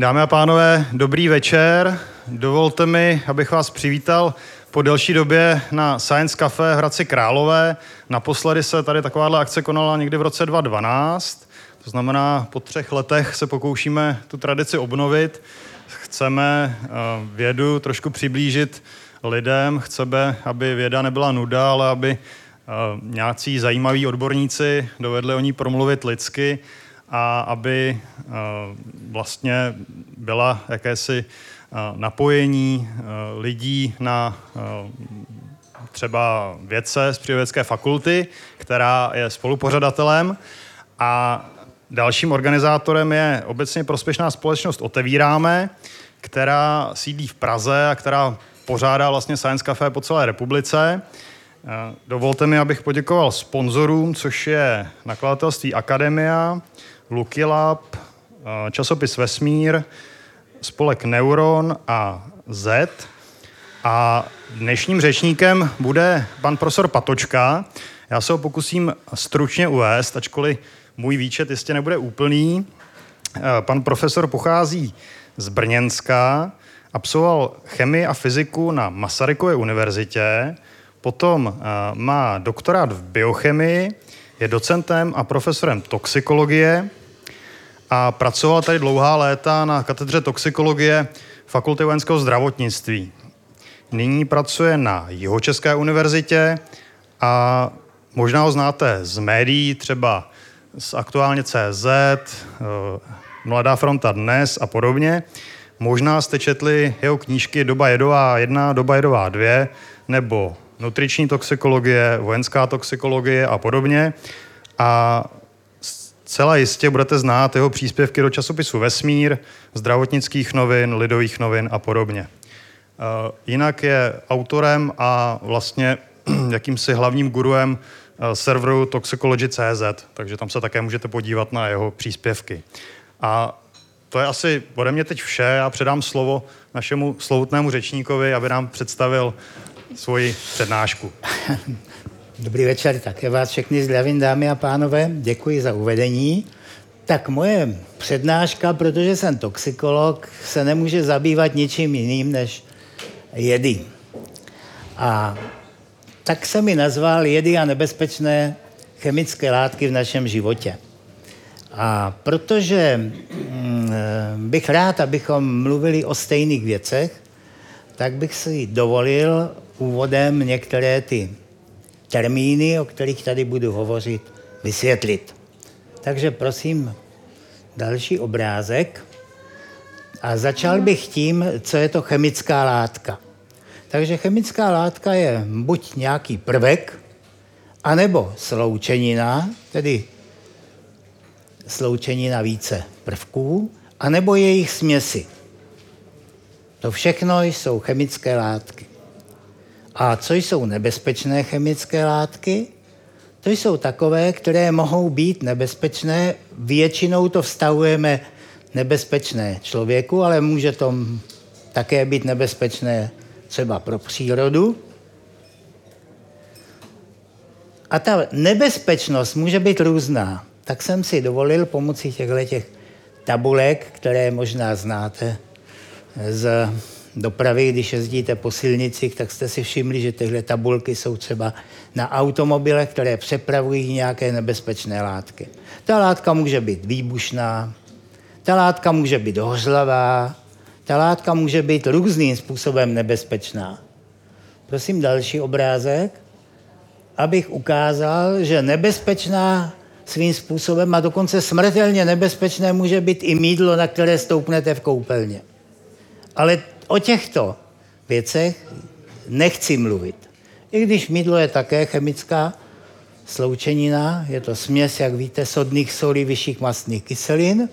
Dámy a pánové, dobrý večer. Dovolte mi, abych vás přivítal po delší době na Science Cafe v Hradci Králové. Naposledy se tady takováhle akce konala někdy v roce 2012. To znamená, po třech letech se pokoušíme tu tradici obnovit. Chceme eh, vědu trošku přiblížit lidem, chceme, aby věda nebyla nuda, ale aby eh, nějací zajímaví odborníci dovedli o ní promluvit lidsky a aby eh, vlastně byla jakési eh, napojení eh, lidí na třeba vědce z přírodovědské fakulty, která je spolupořadatelem a dalším organizátorem je obecně prospěšná společnost Otevíráme, která sídlí v Praze a která pořádá vlastně Science Café po celé republice. Dovolte mi, abych poděkoval sponzorům, což je nakladatelství Akademia, Lucky Lab, časopis Vesmír, spolek Neuron a Z. A dnešním řečníkem bude pan profesor Patočka. Já se ho pokusím stručně uvést, ačkoliv můj výčet jistě nebude úplný. Eh, pan profesor pochází z Brněnska, absolvoval chemii a fyziku na Masarykově univerzitě, potom eh, má doktorát v biochemii, je docentem a profesorem toxikologie a pracoval tady dlouhá léta na katedře toxikologie Fakulty vojenského zdravotnictví. Nyní pracuje na Jihočeské univerzitě a možná ho znáte z médií, třeba z aktuálně CZ, eh, Mladá fronta dnes a podobně. Možná jste četli jeho knížky Doba jedová 1, Doba jedová 2, nebo nutriční toxikologie, vojenská toxikologie a podobně. A Celá jistě budete znát jeho příspěvky do časopisu Vesmír, zdravotnických novin, lidových novin a podobně. Eh, jinak je autorem a vlastně jakýmsi hlavním guruem eh, serveru Toxicology.cz, takže tam se také můžete podívat na jeho příspěvky. A to je asi ode mě teď vše. Já předám slovo našemu slovutnému řečníkovi, aby nám představil svoji přednášku. Dobrý večer, také vás všechny zdravím, dámy a pánové, děkuji za uvedení. Tak moje přednáška, protože jsem toxikolog, se nemůže zabývat ničím jiným než jedy. A tak se mi nazval jedy a nebezpečné chemické látky v našem životě. A protože mm, bych rád, abychom mluvili o stejných věcech, tak bych si dovolil úvodem některé ty termíny, o kterých tady budu hovořit, vysvětlit. Takže prosím, další obrázek. A začal bych tím, co je to chemická látka. Takže chemická látka je buď nějaký prvek, anebo sloučenina, tedy sloučenina více prvků, anebo jejich směsi. To všechno jsou chemické látky. A co jsou nebezpečné chemické látky? To jsou takové, které mohou být nebezpečné. Většinou to vstavujeme nebezpečné člověku, ale může to také být nebezpečné třeba pro přírodu. A ta nebezpečnost může být různá. Tak jsem si dovolil pomocí těchto tabulek, které možná znáte z dopravy, když jezdíte po silnicích, tak jste si všimli, že tyhle tabulky jsou třeba na automobilech, které přepravují nějaké nebezpečné látky. Ta látka může být výbušná, ta látka může být hořlavá, ta látka může být různým způsobem nebezpečná. Prosím další obrázek, abych ukázal, že nebezpečná svým způsobem a dokonce smrtelně nebezpečné může být i mídlo, na které stoupnete v koupelně. Ale o těchto věcech nechci mluvit. I když mydlo je také chemická sloučenina, je to směs, jak víte, sodných solí vyšších mastných kyselin,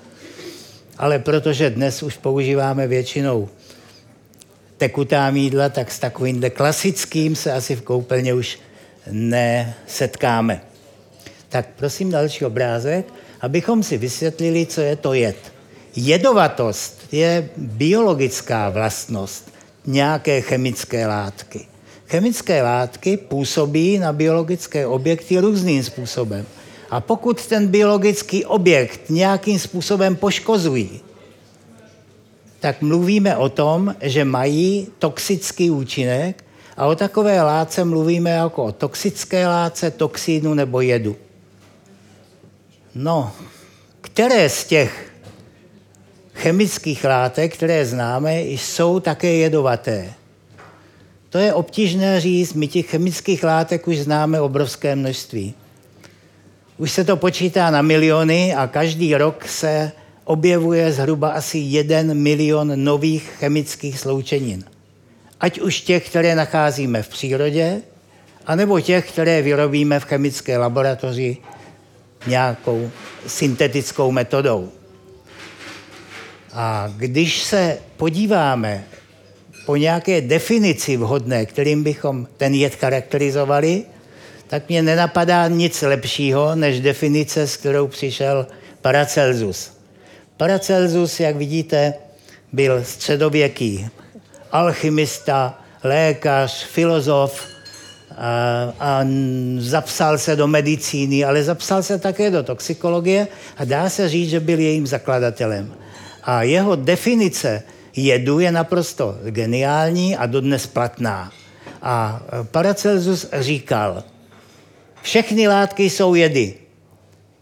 ale protože dnes už používáme většinou tekutá mídla, tak s takovýmhle klasickým se asi v koupelně už nesetkáme. Tak prosím další obrázek, abychom si vysvětlili, co je to jed. Jedovatost je biologická vlastnost nějaké chemické látky. Chemické látky působí na biologické objekty různým způsobem. A pokud ten biologický objekt nějakým způsobem poškozují, tak mluvíme o tom, že mají toxický účinek a o takové látce mluvíme jako o toxické látce, toxínu nebo jedu. No, které z těch chemických látek, které známe, jsou také jedovaté? To je obtížné říct, my těch chemických látek už známe obrovské množství. Už se to počítá na miliony a každý rok se objevuje zhruba asi jeden milion nových chemických sloučenin. Ať už těch, které nacházíme v přírodě, anebo těch, které vyrobíme v chemické laboratoři nějakou syntetickou metodou. A když se podíváme po nějaké definici vhodné, kterým bychom ten jed charakterizovali, tak mě nenapadá nic lepšího, než definice, s kterou přišel Paracelsus. Paracelsus, jak vidíte, byl středověký alchymista, lékař, filozof a, a zapsal se do medicíny, ale zapsal se také do toxikologie a dá se říct, že byl jejím zakladatelem. A jeho definice jedu je naprosto geniální a dodnes platná. A Paracelsus říkal, všechny látky jsou jedy,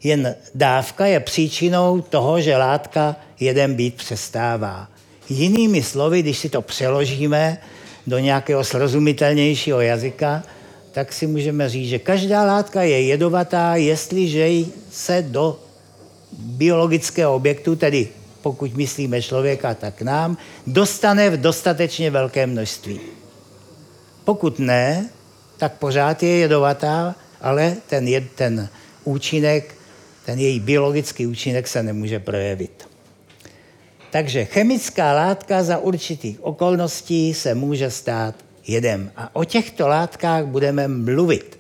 jen dávka je příčinou toho, že látka jeden být přestává. Jinými slovy, když si to přeložíme do nějakého srozumitelnějšího jazyka, tak si můžeme říct, že každá látka je jedovatá, jestliže se do biologického objektu, tedy pokud myslíme člověka, tak nám, dostane v dostatečně velké množství. Pokud ne, tak pořád je jedovatá, ale ten, jed, ten účinek, ten její biologický účinek se nemůže projevit. Takže chemická látka za určitých okolností se může stát jedem. A o těchto látkách budeme mluvit,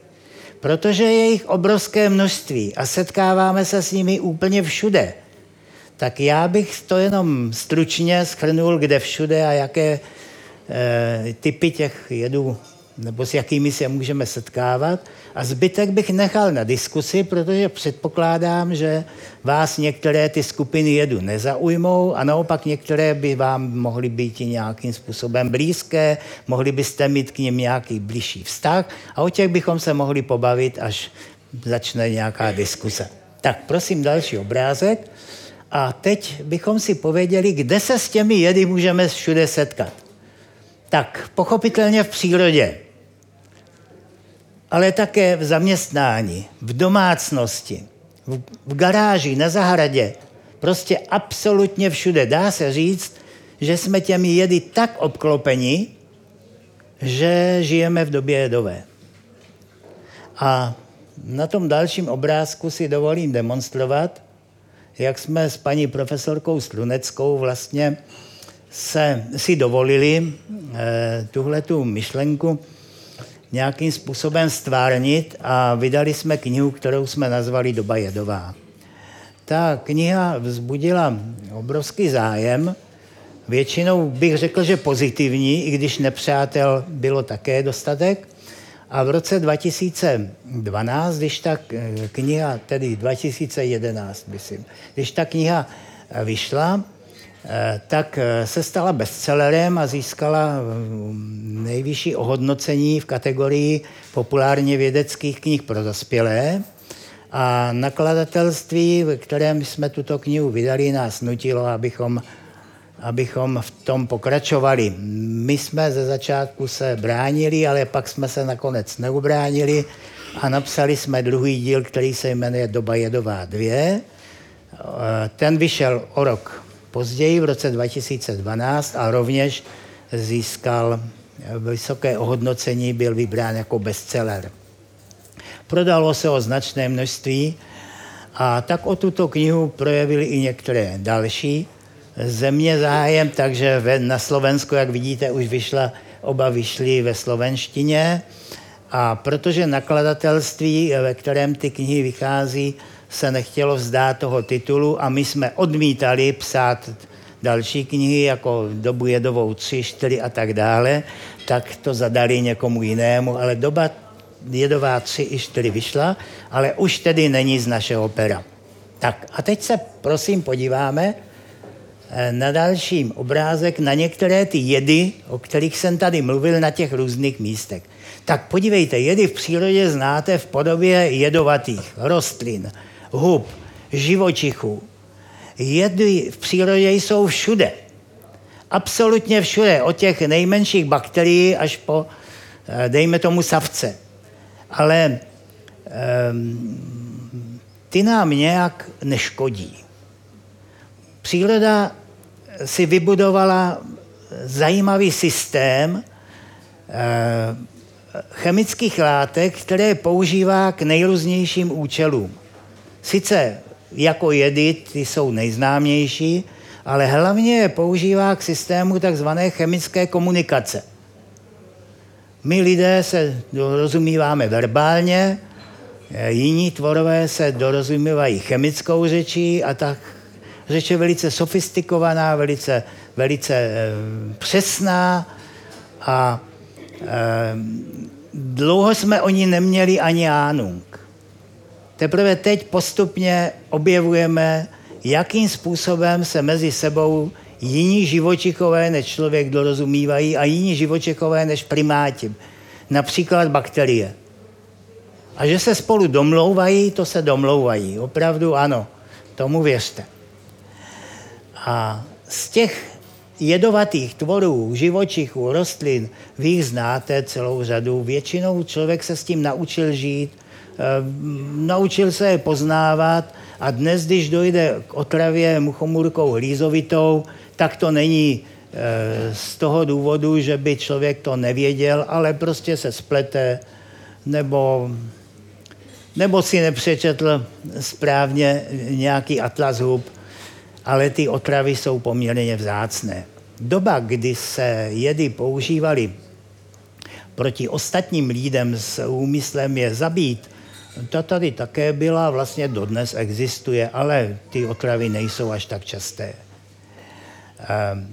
protože je jich obrovské množství a setkáváme se s nimi úplně všude. Tak já bych to jenom stručně schrnul, kde všude a jaké e, typy těch jedů nebo s jakými se můžeme setkávat. A zbytek bych nechal na diskusi, protože předpokládám, že vás některé ty skupiny jedu nezaujmou a naopak některé by vám mohly být i nějakým způsobem blízké, mohli byste mít k ním nějaký blížší vztah a o těch bychom se mohli pobavit, až začne nějaká diskuse. Tak prosím další obrázek. A teď bychom si pověděli, kde se s těmi jedy můžeme všude setkat. Tak pochopitelně v přírodě ale také v zaměstnání, v domácnosti, v, v garáži, na zahradě. Prostě absolutně všude. Dá se říct, že jsme těmi jedy tak obklopeni, že žijeme v době jedové. A na tom dalším obrázku si dovolím demonstrovat, jak jsme s paní profesorkou Sluneckou vlastně se, si dovolili eh, tuhle tu myšlenku nějakým způsobem stvárnit a vydali jsme knihu, kterou jsme nazvali Doba jedová. Ta kniha vzbudila obrovský zájem, většinou bych řekl, že pozitivní, i když nepřátel bylo také dostatek. A v roce 2012, když ta kniha, tedy 2011, myslím, když ta kniha vyšla, Eh, tak eh, se stala bestsellerem a získala mm, nejvyšší ohodnocení v kategorii populárně vědeckých knih pro dospělé. A nakladatelství, ve kterém jsme tuto knihu vydali, nás nutilo, abychom, abychom v tom pokračovali. My jsme ze začátku se bránili, ale pak jsme se nakonec neubránili a napsali jsme druhý díl, který se jmenuje Doba jedová 2. Eh, ten vyšel o rok později v roce 2012 a rovněž získal vysoké ohodnocení, byl vybrán jako bestseller. Prodalo se o značné množství a tak o tuto knihu projevili i některé další země zájem, takže na Slovensku, jak vidíte, už vyšla, oba vyšly ve slovenštině. A protože nakladatelství, ve kterém ty knihy vychází, se nechtělo vzdát toho titulu a my jsme odmítali psát další knihy, jako Dobu jedovou 3, 4 a tak dále, tak to zadali někomu jinému, ale doba jedová 3 i 4 vyšla, ale už tedy není z našeho pera. Tak a teď se prosím podíváme na dalším obrázek na některé ty jedy, o kterých jsem tady mluvil na těch různých místech. Tak podívejte, jedy v přírodě znáte v podobě jedovatých rostlin, hub, živočichů. Jedy v přírodě jsou všude. Absolutně všude, od těch nejmenších bakterií až po, eh, dejme tomu, savce. Ale um, ty nám nějak neškodí. Příroda si vybudovala zajímavý systém uh, chemických látek, které používá k nejrůznějším účelům. Sice jako jedy, ty jsou nejznámější, ale hlavně je používá k systému takzvané chemické komunikace. My lidé se dorozumíváme verbálně, jiní tvorové se dorozumívají chemickou řečí a tak řeč je velice sofistikovaná, velice, velice e, přesná a e, dlouho jsme o ní neměli ani ánung. Teprve teď postupně objevujeme, jakým způsobem se mezi sebou jiní živočichové než člověk dorozumívají a jiní živočichové než primáti. Například bakterie. A že se spolu domlouvají, to se domlouvají. Opravdu ano, tomu věřte. A z těch jedovatých tvorů, živočichů, rostlin, vy jich znáte celou řadu. Většinou člověk se s tím naučil žít, Ehm, naučil se je poznávat a dnes, když dojde k otravě muchomurkou hlízovitou, tak to není eh, z toho důvodu, že by člověk to nevěděl, ale prostě se splete nebo, nebo si nepřečetl správně nějaký atlas hub, ale ty otravy jsou poměrně vzácné. Doba, kdy se jedy používaly proti ostatním lidem s úmyslem je zabít, ta tady také byla, vlastně dodnes existuje, ale ty otravy nejsou až tak časté. Ehm,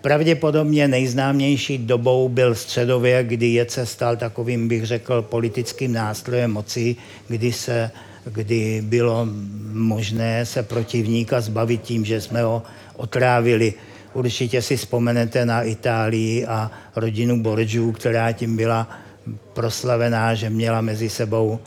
pravděpodobně nejznámější dobou byl středověk, kdy jed se stal takovým, bych řekl, politickým nástrojem moci, kdy, se, kdy bylo možné se protivníka zbavit tím, že jsme ho otrávili. Určitě si vzpomenete na Itálii a rodinu Borgiů, která tím byla proslavená, že měla mezi sebou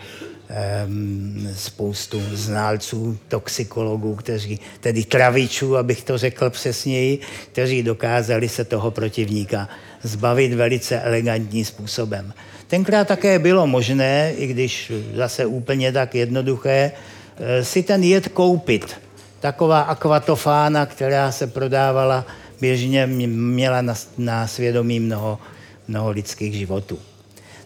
spoustu znalců, toxikologů, kteří, tedy travičů, abych to řekl přesněji, kteří dokázali se toho protivníka zbavit velice elegantním způsobem. Tenkrát také bylo možné, i když zase úplně tak jednoduché, eh, si ten jed koupit. Taková akvatofána, která se prodávala běžně, měla na, na svědomí mnoho, mnoho lidských životů.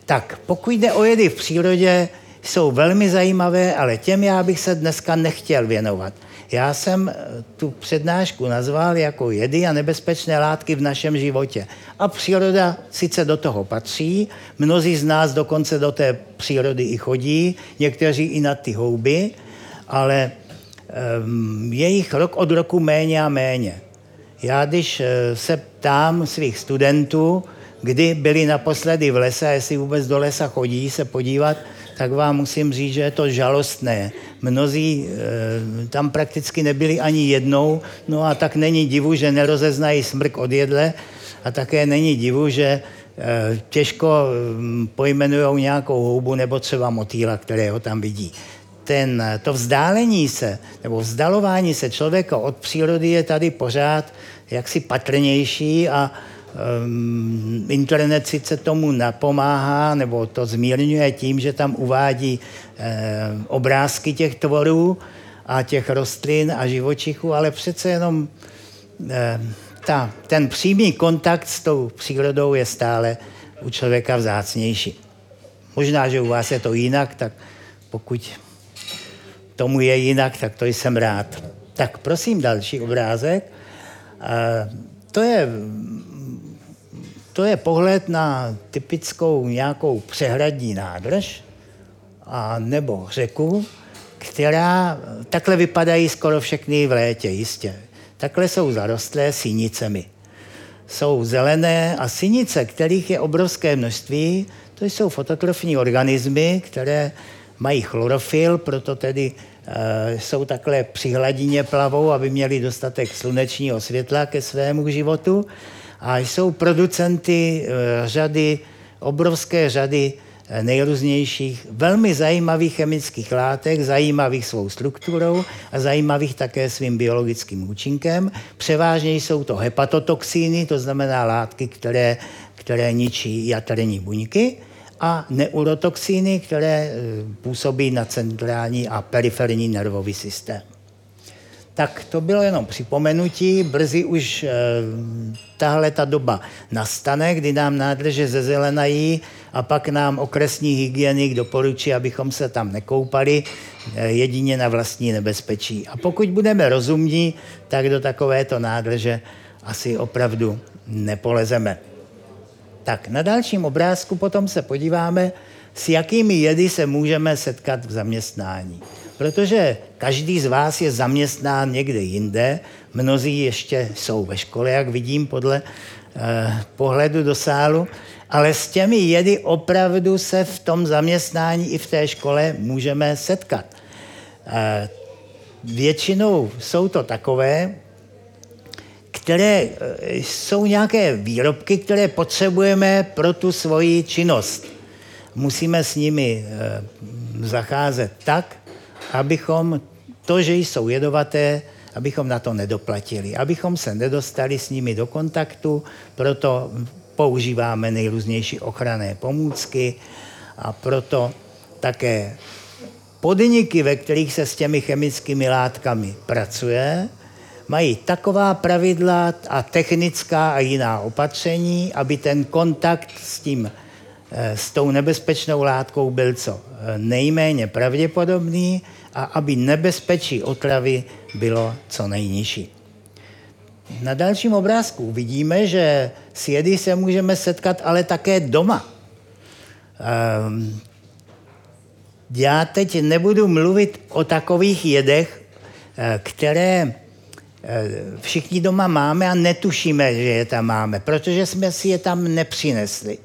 Tak pokud jde o jedy v přírodě, jsou velmi zajímavé, ale těm já bych se dneska nechtěl věnovat. Já jsem eh, tu přednášku nazval jako jedy a nebezpečné látky v našem životě. A příroda sice do toho patří, mnozí z nás dokonce do té přírody i chodí, někteří i na ty houby, ale um, je jich rok od roku méně a méně. Já když eh, se ptám svých studentů, kdy byli naposledy v lese, jestli vůbec do lesa chodí se podívat, tak vám musím říct, že je to žalostné. Mnozí e, tam prakticky nebyli ani jednou, no a tak není divu, že nerozeznají smrk od jedle a také není divu, že e, těžko e, pojmenují nějakou houbu nebo třeba motýla, ho tam vidí. Ten, to vzdálení se, nebo vzdalování se člověka od přírody je tady pořád jaksi patrnější a Um, internet sice tomu napomáhá, nebo to zmírňuje tím, že tam uvádí eh, obrázky těch tvorů a těch rostlin a živočichů, ale přece jenom eh, ta, ten přímý kontakt s tou přírodou je stále u člověka vzácnější. Možná, že u vás je to jinak, tak pokud tomu je jinak, tak to jsem rád. Tak prosím další obrázek. Eh, to je to je pohled na typickou nějakou přehradní nádrž a nebo řeku, která takhle vypadají skoro všechny v létě, jistě. Takhle jsou zarostlé synicemi. Jsou zelené a synice, kterých je obrovské množství, to jsou fototrofní organismy, které mají chlorofil, proto tedy jsou takhle při hladině plavou, aby měli dostatek slunečního světla ke svému životu a jsou producenty řady, obrovské řady nejrůznějších, velmi zajímavých chemických látek, zajímavých svou strukturou a zajímavých také svým biologickým účinkem. Převážně jsou to hepatotoxíny, to znamená látky, které, které ničí jaterní buňky, a neurotoxíny, které eh, působí na centrální a periferní nervový systém. Tak to bylo jenom připomenutí, brzy už e, tahle ta doba nastane, kdy nám nádrže zezelenají a pak nám okresní hygienik doporučí, abychom se tam nekoupali e, jedině na vlastní nebezpečí. A pokud budeme rozumní, tak do takovéto nádrže asi opravdu nepolezeme. Tak na dalším obrázku potom se podíváme, s jakými jedy se můžeme setkat v zaměstnání protože každý z vás je zaměstnán někde jinde, mnozí ještě jsou ve škole, jak vidím podle eh, pohledu do sálu, ale s těmi jedy opravdu se v tom zaměstnání i v té škole můžeme setkat. Eh, většinou jsou to takové, které eh, jsou nějaké výrobky, které potřebujeme pro tu svoji činnost. Musíme s nimi eh, zacházet tak, abychom to, že jsou jedovaté, abychom na to nedoplatili, abychom se nedostali s nimi do kontaktu, proto používáme nejrůznější ochranné pomůcky a proto také podniky, ve kterých se s těmi chemickými látkami pracuje, mají taková pravidla a technická a jiná opatření, aby ten kontakt s tím eh, s tou nebezpečnou látkou byl co eh, nejméně pravděpodobný a aby nebezpečí otravy bylo co nejnižší. Na dalším obrázku vidíme, že s jedy se můžeme setkat ale také doma. Ehm, já teď nebudu mluvit o takových jedech, eh, které eh, všichni doma máme a netušíme, že je tam máme, protože jsme si je tam nepřinesli.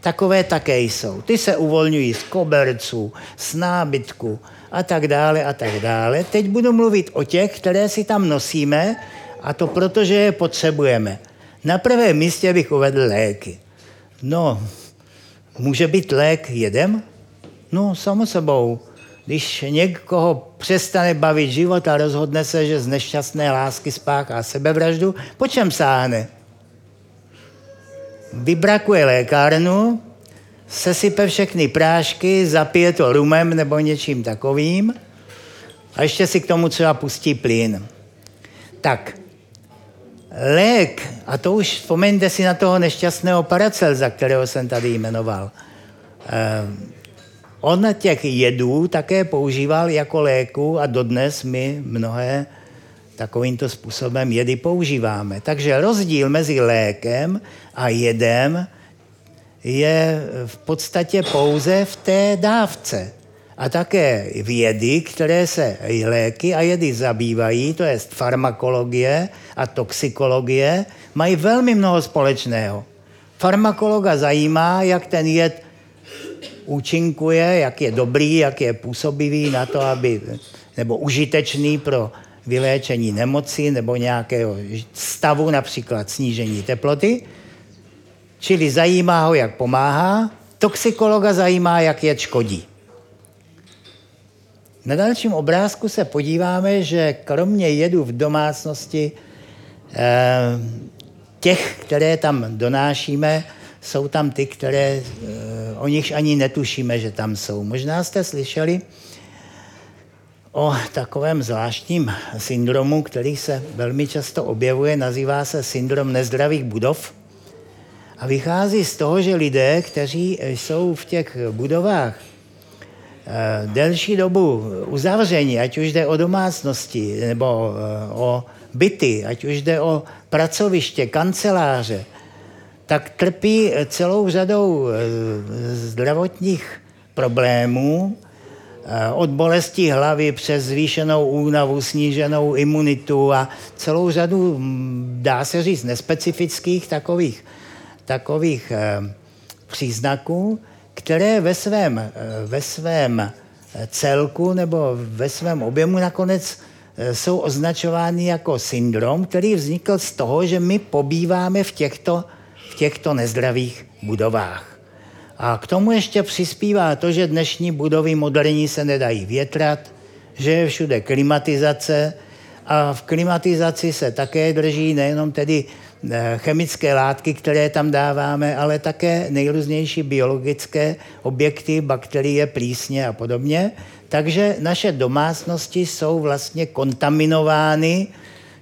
Takové také jsou. Ty se uvolňují z koberců, z nábytku, a tak dále a tak dále. Teď budu mluvit o těch, které si tam nosíme a to proto, že je potřebujeme. Na prvém místě bych uvedl léky. No, může být lék jedem? No, samo sebou. Když někoho přestane bavit život a rozhodne se, že z nešťastné lásky spáchá sebevraždu, po čem sáhne? Vybrakuje lékárnu, sesype všechny prášky, zapije to rumem nebo něčím takovým a ještě si k tomu třeba pustí plyn. Tak, lék, a to už vzpomeňte si na toho nešťastného Paracelza, kterého jsem tady jmenoval. Eh, on těch jedů také používal jako léku a dodnes my mnohé takovýmto způsobem jedy používáme. Takže rozdíl mezi lékem a jedem je v podstatě pouze v té dávce. A také vědy, které se léky a jedy zabývají, to je farmakologie a toxikologie, mají velmi mnoho společného. Farmakologa zajímá, jak ten jed účinkuje, jak je dobrý, jak je působivý na to, aby, nebo užitečný pro vyléčení nemoci nebo nějakého stavu, například snížení teploty. Čili zajímá ho, jak pomáhá, toxikologa zajímá, jak je škodí. Na dalším obrázku se podíváme, že kromě jedu v domácnosti, eh, těch, které tam donášíme, jsou tam ty, které eh, o nich ani netušíme, že tam jsou. Možná jste slyšeli o takovém zvláštním syndromu, který se velmi často objevuje, nazývá se syndrom nezdravých budov. A vychází z toho, že lidé, kteří jsou v těch budovách eh, delší dobu uzavření, ať už jde o domácnosti nebo eh, o byty, ať už jde o pracoviště, kanceláře, tak trpí celou řadou eh, zdravotních problémů, od bolesti hlavy přes zvýšenou únavu, sníženou imunitu a celou řadu, hm, dá se říct, nespecifických takových takových eh, příznaků, které ve svém, eh, ve svém celku nebo ve svém objemu nakonec eh, jsou označovány jako syndrom, který vznikl z toho, že my pobýváme v těchto, v těchto nezdravých budovách. A k tomu ještě přispívá to, že dnešní budovy moderní se nedají větrat, že je všude klimatizace a v klimatizaci se také drží nejenom tedy eh, chemické látky, které tam dáváme, ale také nejrůznější biologické objekty, bakterie, plísně a podobně. Takže naše domácnosti jsou vlastně kontaminovány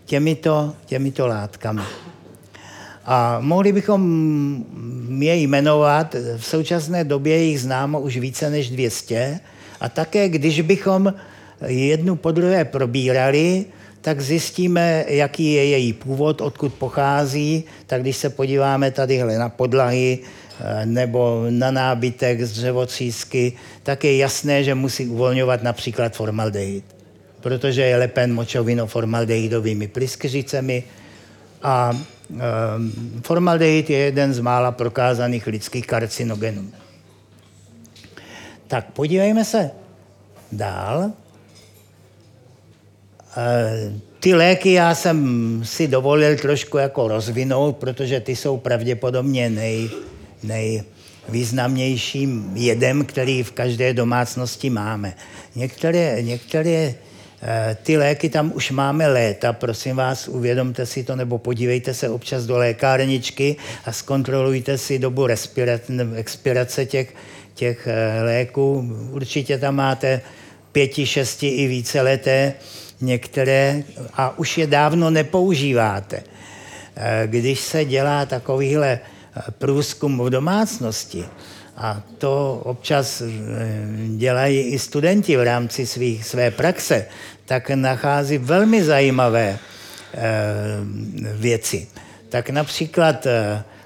těmito, těmito látkami. A mohli bychom je jmenovat, v současné době jich známo už více než 200 a také když bychom jednu po druhé probírali, tak zjistíme, jaký je její původ, odkud pochází. Tak když se podíváme tadyhle na podlahy eh, nebo na nábytek z dřevotřísky, tak je jasné, že musí uvolňovat například formaldehyd, protože je lepen močovino formaldehydovými plyskyřicemi a e, formaldehyd je jeden z mála prokázaných lidských karcinogenů. Tak podívejme se dál. Eh, ty léky já jsem si dovolil trošku jako rozvinout, protože ty jsou pravděpodobně nej, nejvýznamnějším jedem, který v každé domácnosti máme. Některé, některé eh, ty léky tam už máme léta, prosím vás, uvědomte si to, nebo podívejte se občas do lékárničky a zkontrolujte si dobu expirace těch, těch eh, léků. Určitě tam máte pěti, šesti i více leté některé a už je dávno nepoužíváte. Eh, když se dělá takovýhle eh, průzkum v domácnosti, a to občas eh, dělají i studenti v rámci svých, své praxe, tak nachází velmi zajímavé věci. Tak například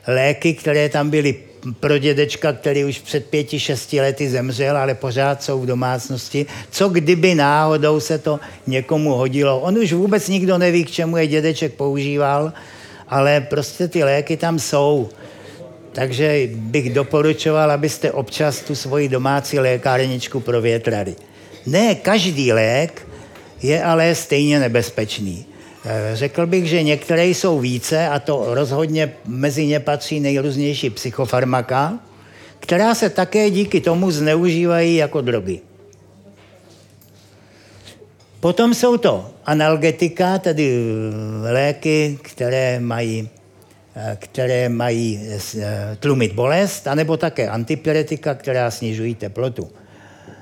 léky, které tam byly pro dědečka, který už před pěti, šesti lety zemřel, ale pořád jsou v domácnosti. Co kdyby náhodou se to někomu hodilo? On už vůbec nikdo neví, k čemu je dědeček používal, ale prostě ty léky tam jsou. Takže bych doporučoval, abyste občas tu svoji domácí lékárničku provětrali. Ne každý lék je ale stejně nebezpečný. Eh, řekl bych, že některé jsou více a to rozhodně mezi ně patří nejrůznější psychofarmaka, která se také díky tomu zneužívají jako drogy. Potom jsou to analgetika, tedy eh, léky, které mají, eh, které mají tlumit bolest, anebo také antipyretika, která snižují teplotu.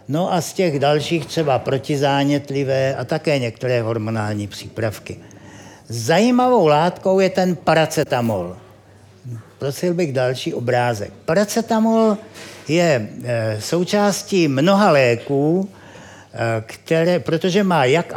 No a z těch dalších třeba protizánětlivé a také některé hormonální přípravky. Zajímavou látkou je ten paracetamol. Prosil bych další obrázek. Paracetamol je e, součástí mnoha léků, e, které, protože má jak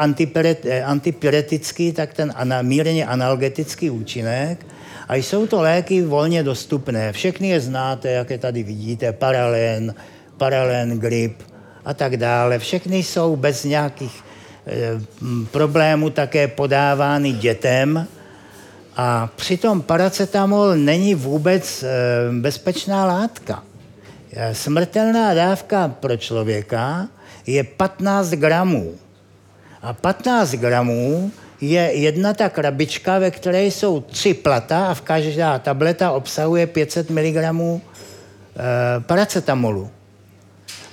antipyretický, tak ten mírně analgetický účinek. A jsou to léky volně dostupné. Všechny je znáte, jak je tady vidíte, paralen, paralen, grip a tak dále. Všechny jsou bez nějakých Eh, problému také podávány dětem. A přitom paracetamol není vůbec eh, bezpečná látka. Eh, smrtelná dávka pro člověka je 15 gramů. A 15 gramů je jedna ta krabička, ve které jsou tři plata a v každá tableta obsahuje 500 mg paracetamolu.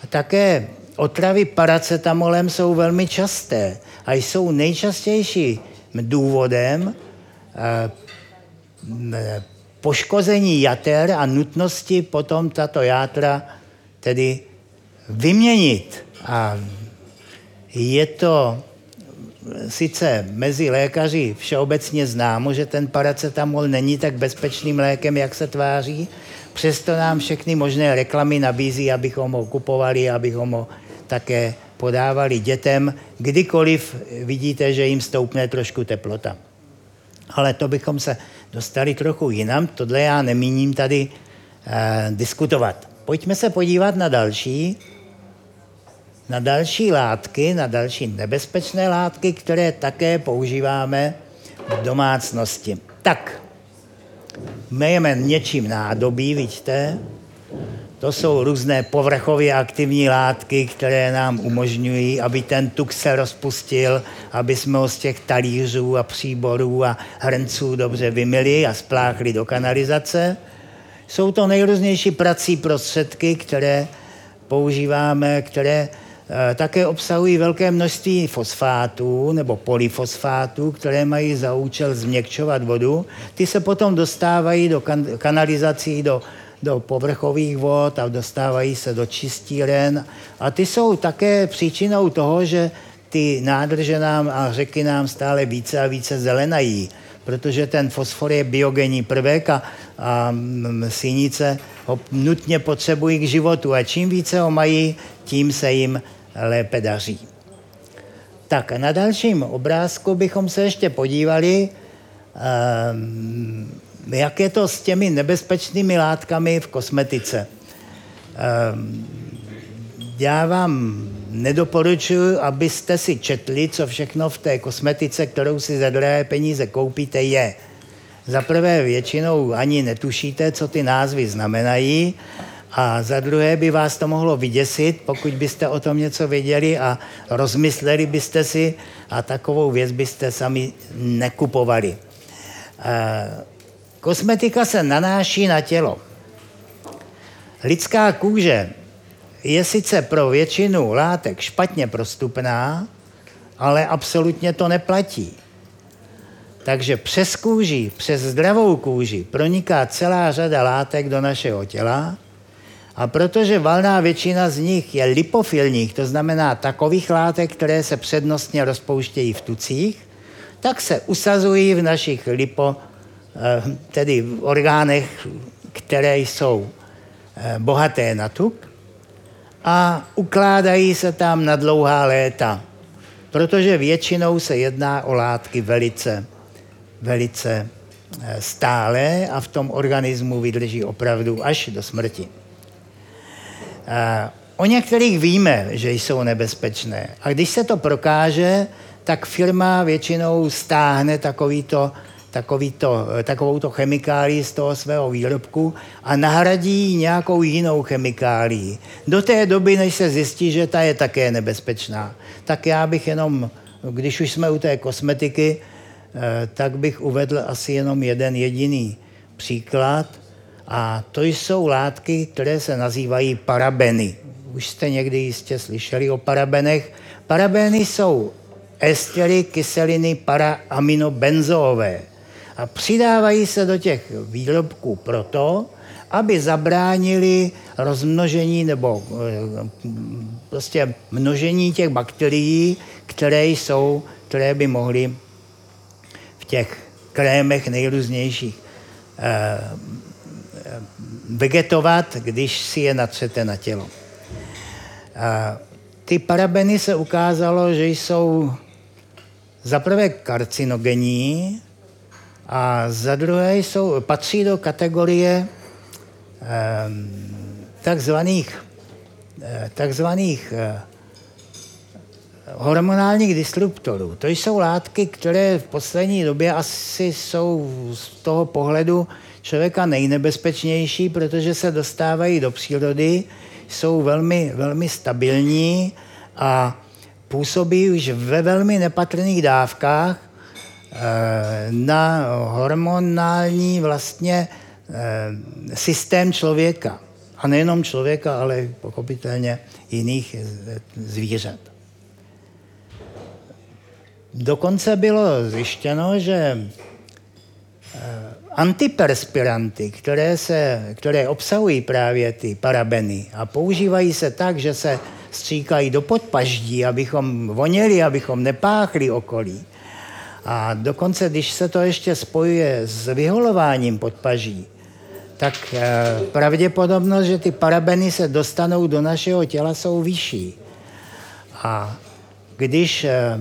A také Otravy paracetamolem jsou velmi časté a jsou nejčastějším důvodem eh, poškození jater a nutnosti potom tato játra tedy vyměnit. A je to sice mezi lékaři všeobecně známo, že ten paracetamol není tak bezpečným lékem, jak se tváří, přesto nám všechny možné reklamy nabízí, abychom ho kupovali, abychom ho také podávali dětem, kdykoliv vidíte, že jim stoupne trošku teplota. Ale to bychom se dostali trochu jinam, tohle já nemíním tady eh, diskutovat. Pojďme se podívat na další, na další látky, na další nebezpečné látky, které také používáme v domácnosti. Tak, myjeme něčím nádobí, vidíte, to jsou různé povrchově aktivní látky, které nám umožňují, aby ten tuk se rozpustil, aby jsme ho z těch talířů a příborů a hrnců dobře vymili a spláchli do kanalizace. Jsou to nejrůznější prací prostředky, které používáme, které eh, také obsahují velké množství fosfátů nebo polyfosfátů, které mají za účel změkčovat vodu. Ty se potom dostávají do kan- kanalizací, do do povrchových vod a dostávají se do čistíren. A ty jsou také příčinou toho, že ty nádrže nám a řeky nám stále více a více zelenají, protože ten fosfor je biogenní prvek a, a mm, sínice ho nutně potřebují k životu a čím více ho mají, tím se jim lépe daří. Tak na dalším obrázku bychom se ještě podívali, um, jak je to s těmi nebezpečnými látkami v kosmetice. Ehm, já vám nedoporučuji, abyste si četli, co všechno v té kosmetice, kterou si za drahé peníze koupíte, je. Za prvé většinou ani netušíte, co ty názvy znamenají, a za druhé by vás to mohlo vyděsit, pokud byste o tom něco věděli a rozmysleli byste si a takovou věc byste sami nekupovali. Ehm, Kosmetika se nanáší na tělo. Lidská kůže je sice pro většinu látek špatně prostupná, ale absolutně to neplatí. Takže přes kůži, přes zdravou kůži proniká celá řada látek do našeho těla a protože valná většina z nich je lipofilních, to znamená takových látek, které se přednostně rozpouštějí v tucích, tak se usazují v našich lipo Eh, tedy v orgánech, které jsou eh, bohaté na tuk a ukládají se tam na dlouhá léta, protože většinou se jedná o látky velice, velice eh, stále a v tom organismu vydrží opravdu až do smrti. O některých víme, že jsou nebezpečné. A když se to prokáže, tak firma většinou stáhne takovýto takovýto, takovouto chemikálii z toho svého výrobku a nahradí nějakou jinou chemikálii. Do té doby, než se zjistí, že ta je také nebezpečná. Tak já bych jenom, když už jsme u té kosmetiky, eh, tak bych uvedl asi jenom jeden jediný příklad. A to jsou látky, které se nazývají parabeny. Už jste někdy jistě slyšeli o parabenech. Parabeny jsou estery kyseliny paraaminobenzoové a přidávají se do těch výrobků proto, aby zabránili rozmnožení nebo eh, prostě množení těch bakterií, které jsou, které by mohly v těch krémech nejrůznějších eh, vegetovat, když si je natřete na tělo. Ty parabeny se ukázalo, že jsou zaprvé karcinogenní, a za druhé jsou, patří do kategorie eh, takzvaných, eh, takzvaných eh, hormonálních disruptorů. To jsou látky, které v poslední době asi jsou z toho pohledu člověka nejnebezpečnější, protože se dostávají do přírody, jsou velmi, velmi stabilní a působí už ve velmi nepatrných dávkách na hormonální vlastně eh, systém člověka. A nejenom člověka, ale pochopitelně jiných zvířat. Dokonce bylo zjištěno, že eh, antiperspiranty, které, se, které obsahují právě ty parabeny a používají se tak, že se stříkají do podpaždí, abychom voněli, abychom nepáchli okolí, a dokonce, když se to ještě spojuje s vyholováním podpaží, tak eh, pravděpodobnost, že ty parabeny se dostanou do našeho těla, jsou vyšší. A když, eh,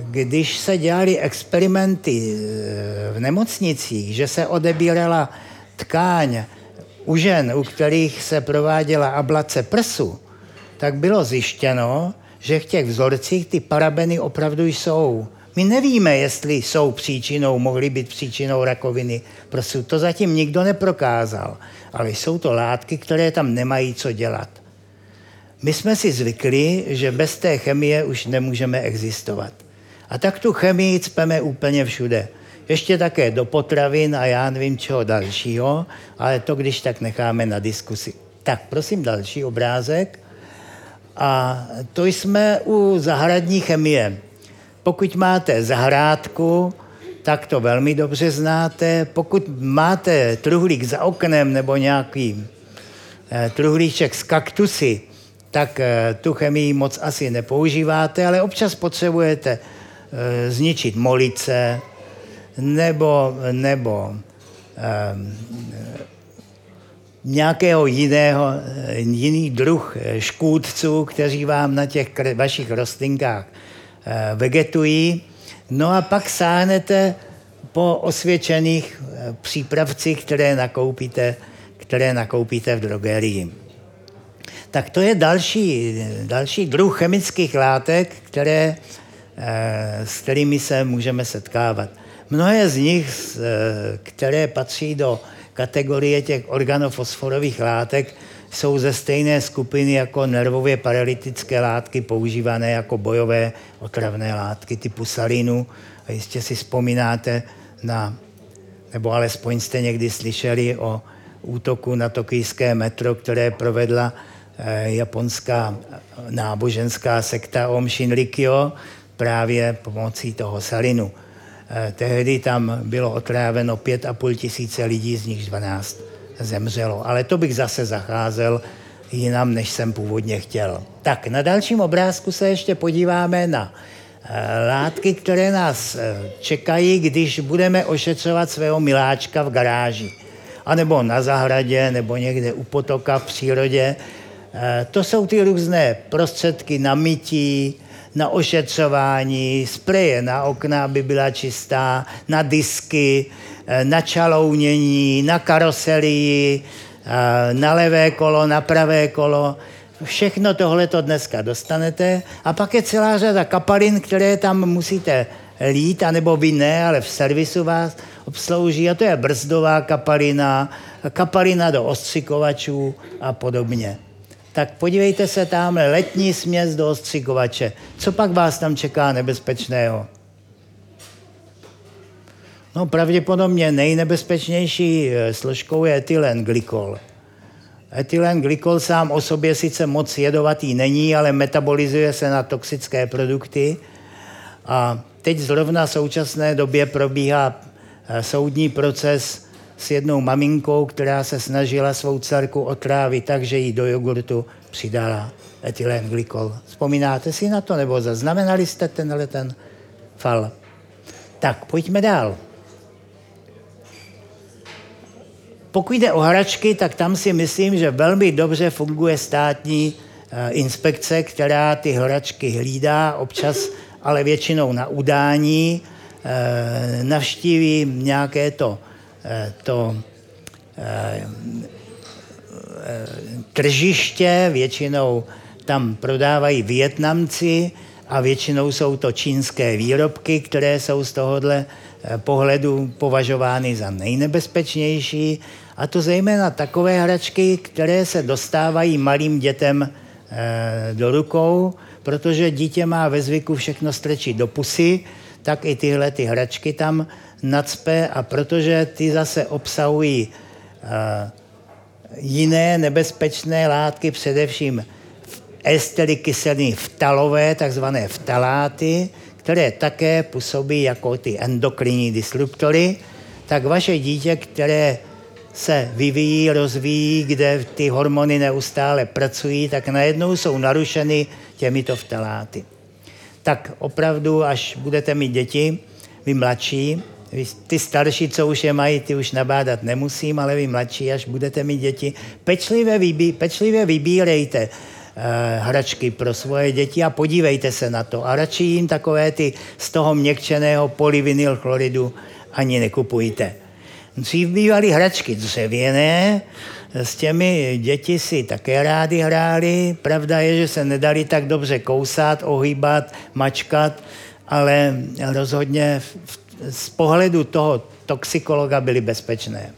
když se dělali experimenty eh, v nemocnicích, že se odebírala tkáň u žen, u kterých se prováděla ablace prsu, tak bylo zjištěno, že v těch vzorcích ty parabeny opravdu jsou My nevíme, jestli jsou příčinou, mohly být příčinou rakoviny prsu. To zatím nikdo neprokázal. Ale jsou to látky, které tam nemají co dělat. My jsme si zvykli, že bez té chemie už nemůžeme existovat. A tak tu chemii cpeme úplně všude. Ještě také do potravin a já nevím čeho dalšího, ale to když tak necháme na diskusi. Tak prosím další obrázek. A to jsme u zahradní chemie. Pokud máte zahrádku, tak to velmi dobře znáte. Pokud máte truhlík za oknem nebo nějaký eh, truhlíček z kaktusy, tak eh, tu chemii moc asi nepoužíváte, ale občas potřebujete eh, zničit molice nebo, nebo nějakého jiného, jiný druh škůdců, kteří vám na těch vašich rostlinkách vegetují. No a pak sáhnete po osvědčených eh, přípravcích, které nakoupíte, které nakoupíte v drogerii. Tak to je další, další druh chemických látek, které, eh, s kterými se můžeme setkávat. Mnohé z nich, které patří do kategorie těch organofosforových látek, jsou ze stejné skupiny jako nervově paralytické látky používané jako bojové otravné látky typu salinu. A jistě si vzpomínáte na, nebo alespoň jste někdy slyšeli o útoku na tokijské metro, které provedla eh, japonská náboženská sekta Om Shinrikyo právě pomocí toho salinu. Eh, tehdy tam bylo otráveno 5,5 tisíce lidí, z nich 12 zemřelo. Ale to bych zase zacházel jinam, než jsem původně chtěl. Tak na dalším obrázku se ještě podíváme na eh, látky, které nás eh, čekají, když budeme ošetřovat svého miláčka v garáži. A nebo na zahradě, nebo někde u potoka v přírodě. Eh, to jsou ty různé prostředky na mytí, na ošetřování, spreje na okna, aby byla čistá, na disky, Eh, na čalounění, na karoserii, eh, na levé kolo, na pravé kolo. Všechno tohle to dneska dostanete. A pak je celá řada kapalin, které tam musíte lít, anebo vy ne, ale v servisu vás obslouží. A to je brzdová kapalina, kapalina do ostřikovačů a podobně. Tak podívejte se tam, letní směs do ostřikovače. Co pak vás tam čeká nebezpečného? No pravděpodobně nejnebezpečnější eh, složkou je etylen glykol. Etylen glykol sám o sobě sice moc jedovatý není, ale metabolizuje se na toxické produkty. A teď zrovna v současné době probíhá eh, soudní proces s jednou maminkou, která se snažila svou dcerku otrávit tak, že jí do jogurtu přidala etylen glykol. Vzpomínáte si na to, nebo zaznamenali jste tenhle ten fal? Tak, pojďme dál. Pokud jde o hračky, tak tam si myslím, že velmi dobře funguje státní eh, inspekce, která ty hračky hlídá, občas ale většinou na udání, eh, navštíví nějaké to, to tržiště, většinou tam prodávají Větnamci a většinou jsou to čínské výrobky, které jsou z tohohle pohledu považovány za nejnebezpečnější, a to zejména takové hračky, které se dostávají malým dětem eh, do rukou, protože dítě má ve zvyku všechno strčit do pusy, tak i tyhle ty hračky tam nacpe a protože ty zase obsahují eh, jiné nebezpečné látky, především estery kyseliny vtalové, takzvané vtaláty, které také působí jako ty endokrinní disruptory, tak vaše dítě, které se vyvíjí, rozvíjí, kde ty hormony neustále pracují, tak najednou jsou narušeny těmito vtaláty. Tak opravdu, až budete mít děti, vy mladší, ty starší, co už je mají, ty už nabádat nemusím, ale vy mladší, až budete mít děti, pečlivě, vybí, pečlivě vybírejte Eh, hračky pro svoje děti a podívejte se na to. A radši jim takové ty z toho měkčeného polyvinyl chloridu ani nekupujte. Dřív bývaly hračky dřevěné, s těmi děti si také rádi hráli. Pravda je, že se nedali tak dobře kousat, ohýbat, mačkat ale rozhodně z pohledu toho toxikologa byly bezpečné.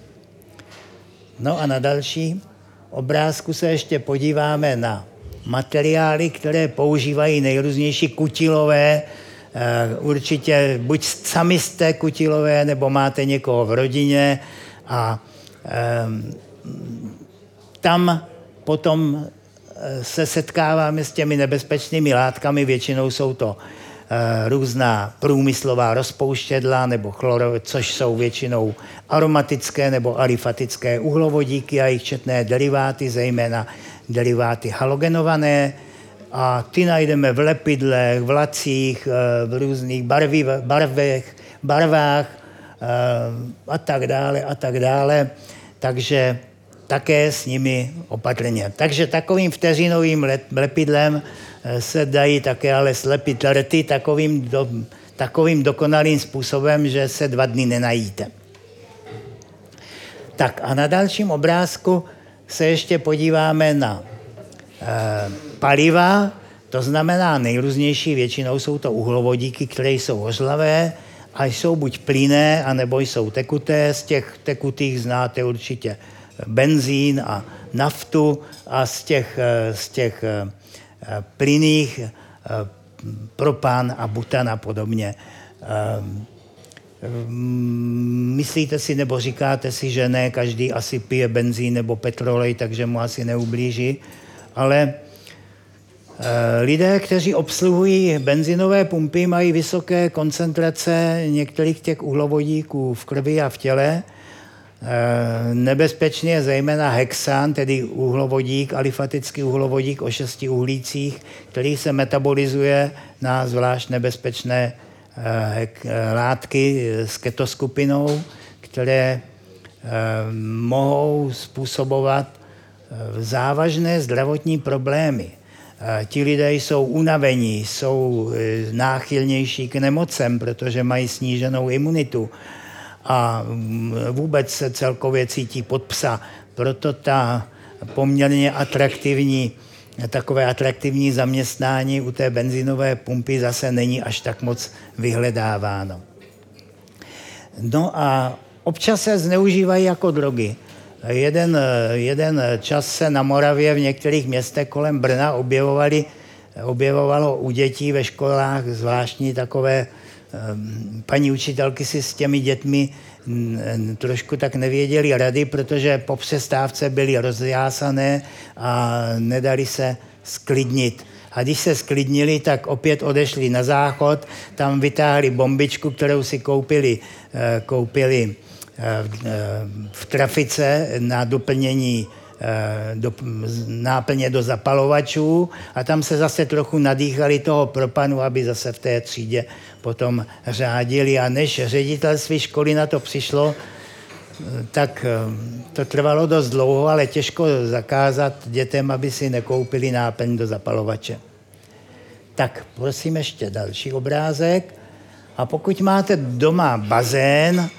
No a na další obrázku se ještě podíváme na materiály, které používají nejrůznější kutilové, eh, určitě buď sami jste kutilové, nebo máte někoho v rodině a ehm, tam potom eh, se setkáváme s těmi nebezpečnými látkami, většinou jsou to Eh, různá průmyslová rozpouštědla nebo chloro, což jsou většinou aromatické nebo alifatické uhlovodíky a jejich četné deriváty, zejména deriváty halogenované. A ty najdeme v lepidlech, v lacích, eh, v různých barví, barvech, barvách eh, a tak dále a tak dále. Takže také s nimi opatrně. Takže takovým vteřinovým lepidlem se dají také ale slepit rty takovým, do, takovým dokonalým způsobem, že se dva dny nenajíte. Tak a na dalším obrázku se ještě podíváme na e, paliva, to znamená nejrůznější, většinou jsou to uhlovodíky, které jsou hořlavé a jsou buď plynné, anebo jsou tekuté. Z těch tekutých znáte určitě benzín a naftu a z těch, eh, z těch Eh, plyných, eh, propan a butan a podobně. Eh, myslíte si nebo říkáte si, že ne, každý asi pije benzín nebo petrolej, takže mu asi neublíží, ale lidé, kteří obsluhují benzinové pumpy, mají vysoké koncentrace některých těch uhlovodíků v krvi a v těle, Eh, nebezpečný je zejména hexan, tedy uhlovodík, alifatický uhlovodík o šesti uhlících, který se metabolizuje na zvlášť nebezpečné eh, eh, látky s ketoskupinou, které mohou způsobovat závažné zdravotní problémy. Ti lidé jsou unavení, jsou náchylnější k nemocem, protože mají sníženou imunitu a mm, vůbec se celkově cítí pod psa. Proto ta poměrně atraktivní, takové atraktivní zaměstnání u té benzinové pumpy zase není až tak moc vyhledáváno. No a občas se zneužívají jako drogy. Jeden, jeden čas se na Moravě v některých městech kolem Brna objevovali, objevovalo u dětí ve školách zvláštní takové paní učitelky si s těmi dětmi trošku tak nevěděli rady, protože po přestávce byly rozjásané a nedali se sklidnit. A když se sklidnili, tak opět odešli na záchod, tam vytáhli bombičku, kterou si koupili, eh, koupili eh, v trafice na doplnění Eh, do, náplně do zapalovačů a tam se zase trochu nadýchali toho propanu, aby zase v té třídě potom řádili. A než ředitelství školy na to přišlo, tak eh, to trvalo dost dlouho, ale těžko zakázat dětem, aby si nekoupili náplň do zapalovače. Tak prosím ještě další obrázek. A pokud máte doma bazén,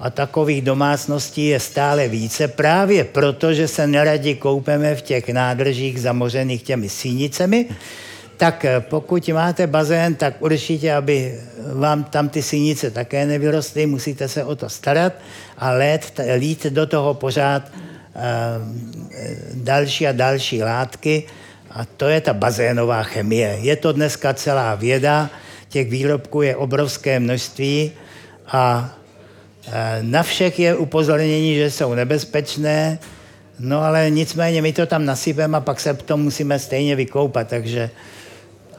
a takových domácností je stále více právě proto, že se neradi koupeme v těch nádržích zamořených těmi sínicemi, tak eh, pokud máte bazén, tak určitě, aby vám tam ty sínice také nevyrostly, musíte se o to starat a lét, lít do toho pořád uh, další a další látky a to je ta bazénová chemie. Je to dneska celá věda, těch výrobků je obrovské množství a Eh, na všech je upozornění, že jsou nebezpečné, no ale nicméně my to tam nasypeme a pak se to musíme stejně vykoupat, takže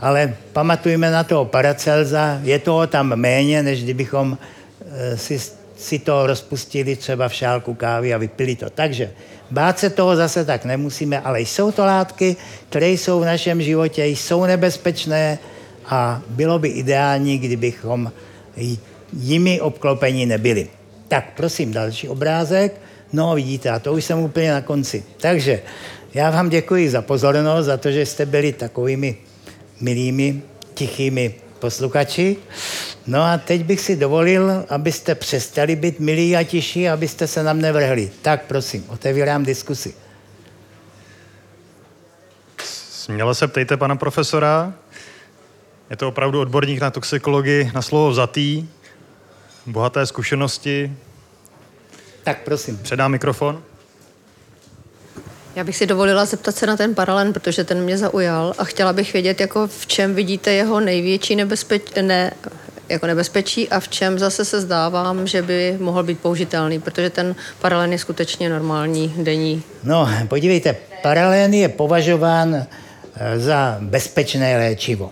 ale pamatujme na toho Paracelza, je toho tam méně, než kdybychom eh, si, si to rozpustili třeba v šálku kávy a vypili to. Takže bát se toho zase tak nemusíme, ale jsou to látky, které jsou v našem životě, jsou nebezpečné a bylo by ideální, kdybychom jimi obklopeni nebyli. Tak prosím, další obrázek. No vidíte, a to už jsem úplně na konci. Takže já vám děkuji za pozornost, za to, že jste byli takovými milými, tichými posluchači. No a teď bych si dovolil, abyste přestali být milí a tiší, abyste se nám nevrhli. Tak prosím, otevírám diskusi. Směle se ptejte pana profesora. Je to opravdu odborník na toxikologii, na slovo vzatý, bohaté zkušenosti. Tak prosím. Předám mikrofon. Já bych si dovolila zeptat se na ten paralen, protože ten mě zaujal a chtěla bych vědět, jako v čem vidíte jeho největší nebezpečí, ne, jako nebezpečí a v čem zase se zdávám, že by mohl být použitelný, protože ten paralen je skutečně normální denní. No, podívejte, paralen je považován eh, za bezpečné léčivo.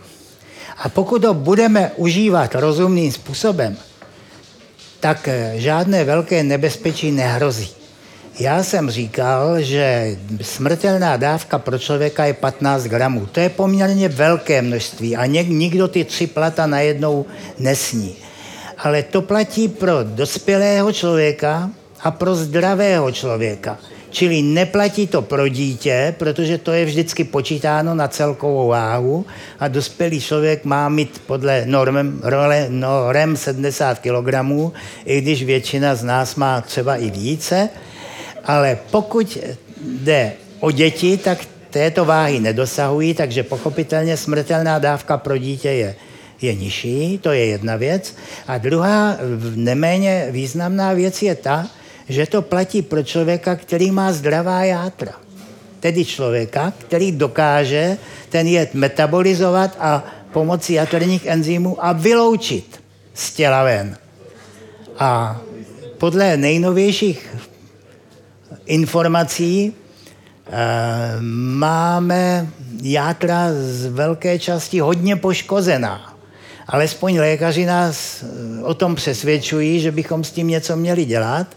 A pokud ho budeme užívat rozumným způsobem, tak eh, žádné velké nebezpečí nehrozí. Já jsem říkal, že smrtelná dávka pro člověka je 15 gramů. To je poměrně velké množství a nikdo ty tři plata najednou nesní. Ale to platí pro dospělého člověka a pro zdravého člověka. Čili neplatí to pro dítě, protože to je vždycky počítáno na celkovou váhu a dospělý člověk má mít podle norm, role, norem 70 kg, i když většina z nás má třeba i více. Ale pokud jde o děti, tak této váhy nedosahují, takže pochopitelně smrtelná dávka pro dítě je, je nižší, to je jedna věc. A druhá neméně významná věc je ta, že to platí pro člověka, který má zdravá játra. Tedy člověka, který dokáže ten jed metabolizovat a pomocí jaterních enzymů a vyloučit z těla ven. A podle nejnovějších informací. Eh, máme játra z velké části hodně poškozená alespoň lékaři nás eh, o tom přesvědčují, že bychom s tím něco měli dělat.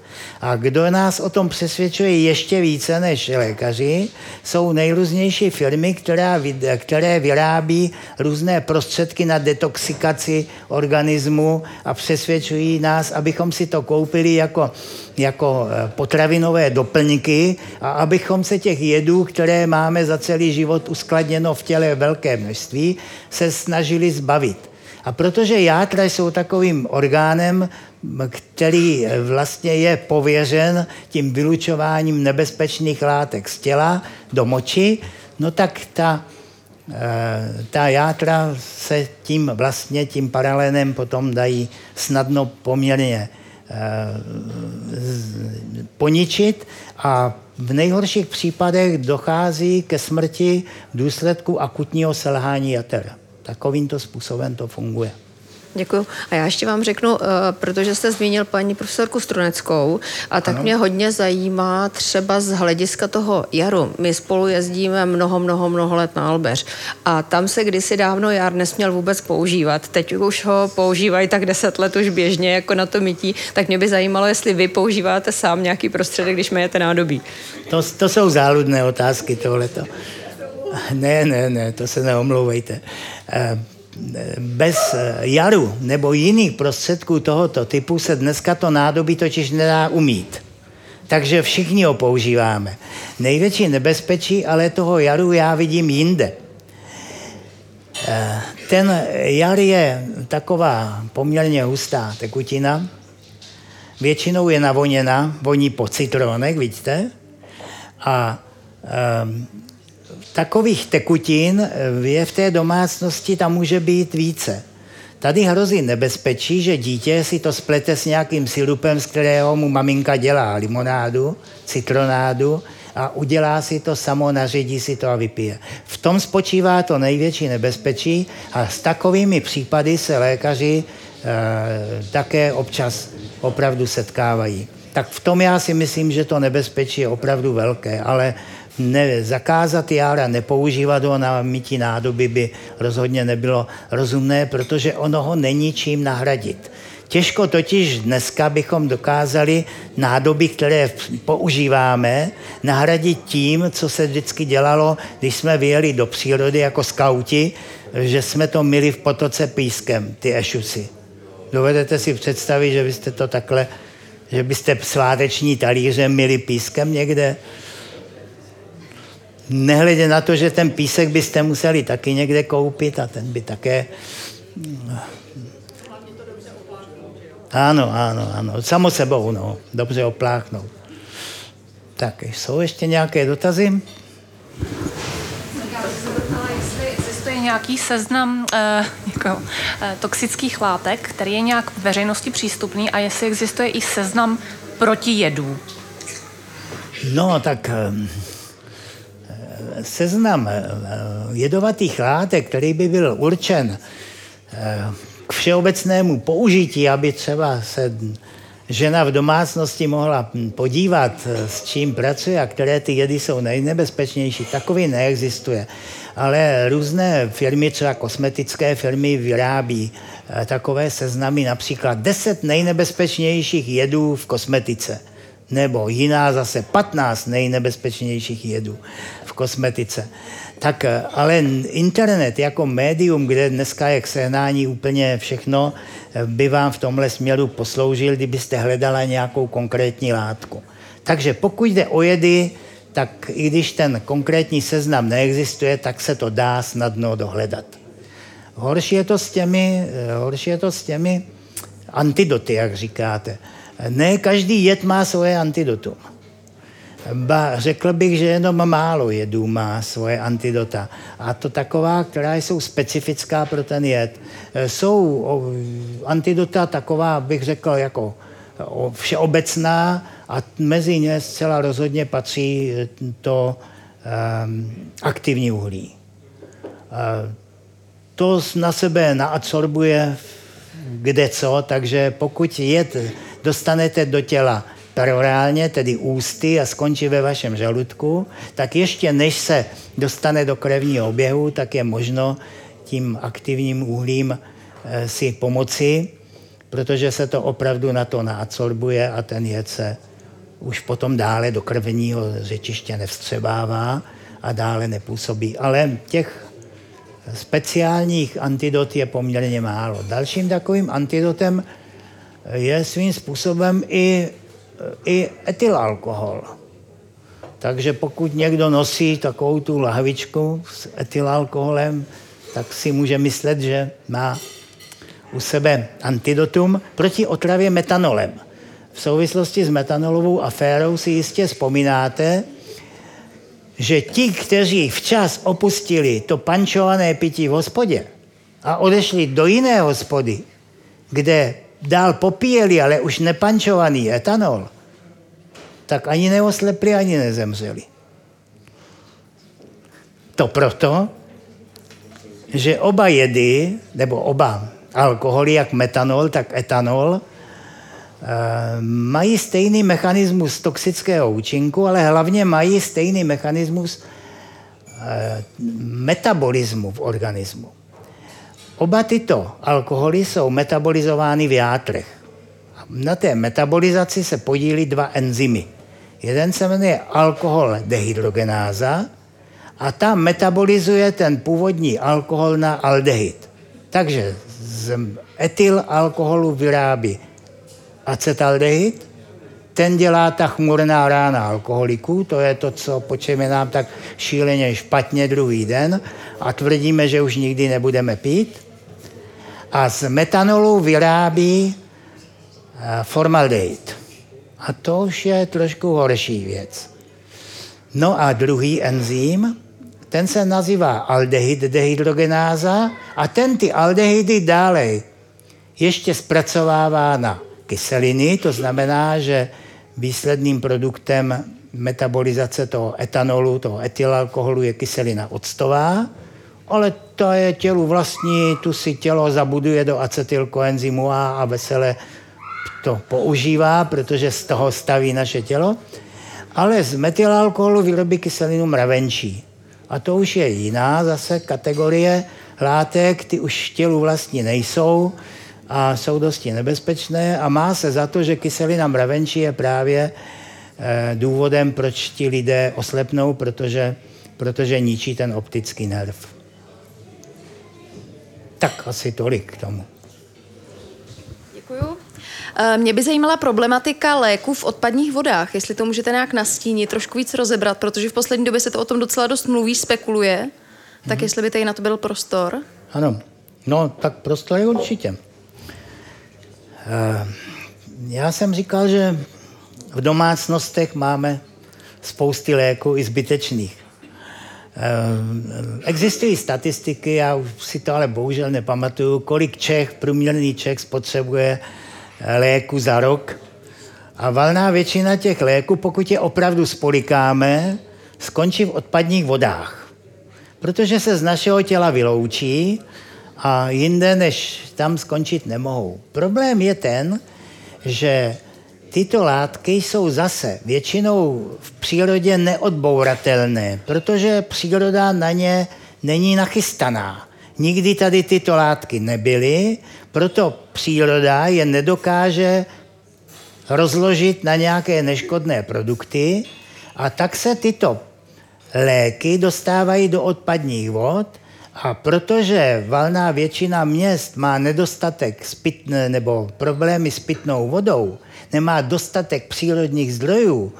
A kdo nás o tom přesvědčuje ještě více než lékaři, jsou nejrůznější firmy, která, které vyrábí různé prostředky na detoxikaci organismu a přesvědčují nás, abychom si to koupili jako, jako eh, potravinové doplňky a abychom se těch jedů, které máme za celý život uskladněno v těle velké množství, se snažili zbavit. A protože játra jsou takovým orgánem, který vlastně je pověřen tím vylučováním nebezpečných látek z těla do moči, no tak ta, eh, ta játra se tím vlastně, tím paralenem potom dají snadno poměrně eh, poničit a v nejhorších případech dochází ke smrti v důsledku akutního selhání jater. Takovýmto způsobem to funguje. Děkuji. A já ještě vám řeknu, uh, protože jste zmínil paní profesorku Struneckou, a tak ano. mě hodně zajímá třeba z hlediska toho jaru. My spolu jezdíme mnoho, mnoho, mnoho let na Albeř a tam se kdysi dávno jar nesměl vůbec používat. Teď už ho používají tak deset let už běžně jako na to mytí, tak mě by zajímalo, jestli vy používáte sám nějaký prostředek, když mějete nádobí. To, to jsou záludné otázky tohleto. Ne, ne, ne, to se neomlouvejte. Eh, bez jaru nebo jiných prostředků tohoto typu se dneska to nádobí totiž nedá umít. Takže všichni ho používáme. Největší nebezpečí ale toho jaru já vidím jinde. Eh, ten jar je taková poměrně hustá tekutina, většinou je navoněna, voní po citronech, vidíte, a um, takových tekutin eh, je v té domácnosti, tam může být více. Tady hrozí nebezpečí, že dítě si to splete s nějakým sirupem, z kterého mu maminka dělá limonádu, citronádu a udělá si to samo, naředí si to a vypije. V tom spočívá to největší nebezpečí a s takovými případy se lékaři e, také občas opravdu setkávají. Tak v tom já si myslím, že to nebezpečí je opravdu velké, ale ne, zakázat jára, nepoužívat ho na mytí nádoby by rozhodně nebylo rozumné, protože ono ho není čím nahradit. Těžko totiž dneska bychom dokázali nádoby, které používáme, nahradit tím, co se vždycky dělalo, když jsme vyjeli do přírody jako skauti, že jsme to mili v potoce pískem, ty ešusy. Dovedete si představit, že byste to takhle, že byste sváteční talíře mili pískem někde? Nehledě na to, že ten písek byste museli taky někde koupit a ten by také... Ano, ano, ano. Samo sebou, no. Dobře opláchnout. Tak, jsou ještě nějaké dotazy? Já bych se zeptala, jestli existuje nějaký seznam eh, Děkuji. Eh, toxických látek, který je nějak veřejnosti přístupný a jestli existuje i seznam protijedů. No, tak eh, seznam eh, jedovatých látek, který by byl určen k všeobecnému použití, aby třeba se žena v domácnosti mohla podívat, s čím pracuje a které ty jedy jsou nejnebezpečnější, takový neexistuje. Ale různé firmy, třeba kosmetické firmy, vyrábí eh, takové seznamy, například 10 nejnebezpečnějších jedů v kosmetice nebo jiná zase 15 nejnebezpečnějších jedů v kosmetice. Tak eh, ale internet jako médium, kde dneska je k sehnání úplně všechno, eh, by vám v tomhle směru posloužil, kdybyste hledala nějakou konkrétní látku. Takže pokud jde o jedy, tak i když ten konkrétní seznam neexistuje, tak se to dá snadno dohledat. Horší je to s těmi, eh, horší je to s těmi antidoty, jak říkáte. Ne každý jed má svoje antidotum. Ba, řekl bych, že jenom málo jedů má svoje antidota. A to taková, která jsou specifická pro ten jed. Jsou antidota taková, bych řekl, jako všeobecná a mezi ně zcela rozhodně patří to um, aktivní uhlí. Uh, to na sebe naabsorbuje kde co, takže pokud jed dostanete do těla perorálně, tedy ústy a skončí ve vašem žaludku, tak ještě než se dostane do krevního oběhu, tak je možno tím aktivním uhlím eh, si pomoci, protože se to opravdu na to naabsorbuje a ten jed se už potom dále do krevního řečiště nevstřebává a dále nepůsobí. Ale těch speciálních antidot je poměrně málo. Dalším takovým antidotem je svým způsobem i i etylalkohol. Takže pokud někdo nosí takovou tu lahvičku s etylalkoholem, tak si může myslet, že má u sebe antidotum proti otravě metanolem. V souvislosti s metanolovou aférou si jistě vzpomínáte, že ti, kteří včas opustili to pančované pití v hospodě a odešli do jiné hospody, kde dál popíjeli, ale už nepančovaný etanol, tak ani neoslepli, ani nezemřeli. To proto, že oba jedy, nebo oba alkoholy, jak metanol, tak etanol, eh, mají stejný mechanismus toxického účinku, ale hlavně mají stejný mechanismus eh, metabolismu v organismu. Oba tyto alkoholy jsou metabolizovány v játrech. Na té metabolizaci se podílí dva enzymy. Jeden se jmenuje alkohol dehydrogenáza a ta metabolizuje ten původní alkohol na aldehyd. Takže z etyl alkoholu vyrábí acetaldehyd, ten dělá ta chmurná rána alkoholiků, to je to, co po čem je nám tak šíleně špatně druhý den a tvrdíme, že už nikdy nebudeme pít. A z metanolu vyrábí eh, formaldehyd. A to už je trošku horší věc. No a druhý enzym, ten se nazývá aldehyd dehydrogenáza a ten ty aldehydy dále ještě zpracovává na kyseliny, to znamená, že výsledným produktem metabolizace toho etanolu, toho etylalkoholu je kyselina octová, ale to je tělu vlastní, tu si tělo zabuduje do acetylkoenzymu A a veselé to používá, protože z toho staví naše tělo, ale z metylalkoholu vyrobí kyselinu mravenčí. A to už je jiná zase kategorie látek, ty už tělu vlastně nejsou a jsou dosti nebezpečné a má se za to, že kyselina mravenčí je právě eh, důvodem, proč ti lidé oslepnou, protože, protože ničí ten optický nerv. Tak asi tolik k tomu. Děkuju. Eh, mě by zajímala problematika léků v odpadních vodách, jestli to můžete nějak nastínit, trošku víc rozebrat, protože v poslední době se to o tom docela dost mluví, spekuluje, tak hmm. jestli by tady na to byl prostor. Ano, no tak prostor je určitě. Eh, já jsem říkal, že v domácnostech máme spousty léků i zbytečných. Existují statistiky, já už si to ale bohužel nepamatuju, kolik Čech, průměrný Čech spotřebuje léku za rok. A valná většina těch léků, pokud je opravdu spolikáme, skončí v odpadních vodách. Protože se z našeho těla vyloučí a jinde než tam skončit nemohou. Problém je ten, že tyto látky jsou zase většinou v přírodě neodbouratelné, protože příroda na ně není nachystaná. Nikdy tady tyto látky nebyly, proto příroda je nedokáže rozložit na nějaké neškodné produkty a tak se tyto léky dostávají do odpadních vod a protože valná většina měst má nedostatek spitne, nebo problémy s pitnou vodou, nemá dostatek přírodních zdrojů,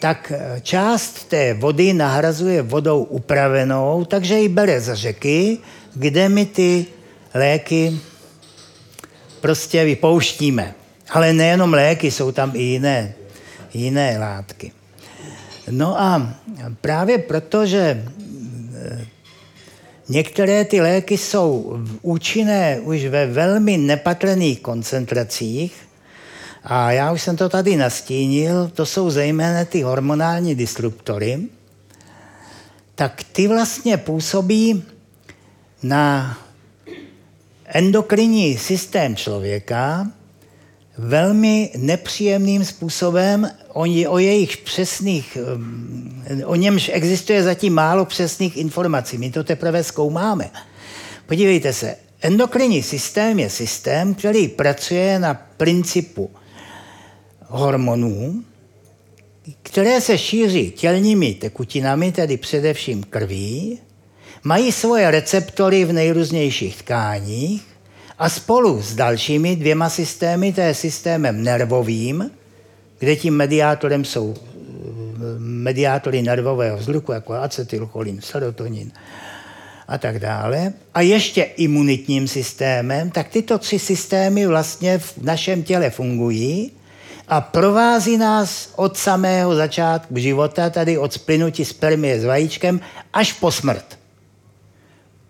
tak část té vody nahrazuje vodou upravenou, takže ji bere z řeky, kde my ty léky prostě vypouštíme. Ale nejenom léky, jsou tam i jiné, jiné látky. No a právě proto, že eh, některé ty léky jsou účinné už ve velmi nepatrných koncentracích, a já už jsem to tady nastínil, to jsou zejména ty hormonální disruptory, tak ty vlastně působí na endokrinní systém člověka velmi nepříjemným způsobem. O, o jejich přesných, um, o němž existuje zatím málo přesných informací. My to teprve zkoumáme. Podívejte se, endokrinní systém je systém, který pracuje na principu hormonů, které se šíří tělními tekutinami, tedy především krví, mají svoje receptory v nejrůznějších tkáních a spolu s dalšími dvěma systémy, to je systémem nervovým, kde tím mediátorem jsou eh, mediátory nervového vzruchu, jako acetylcholin, serotonin a tak dále, a ještě imunitním systémem, tak tyto tři systémy vlastně v našem těle fungují a provází nás od samého začátku života, tady od splynutí spermie s vajíčkem, až po smrt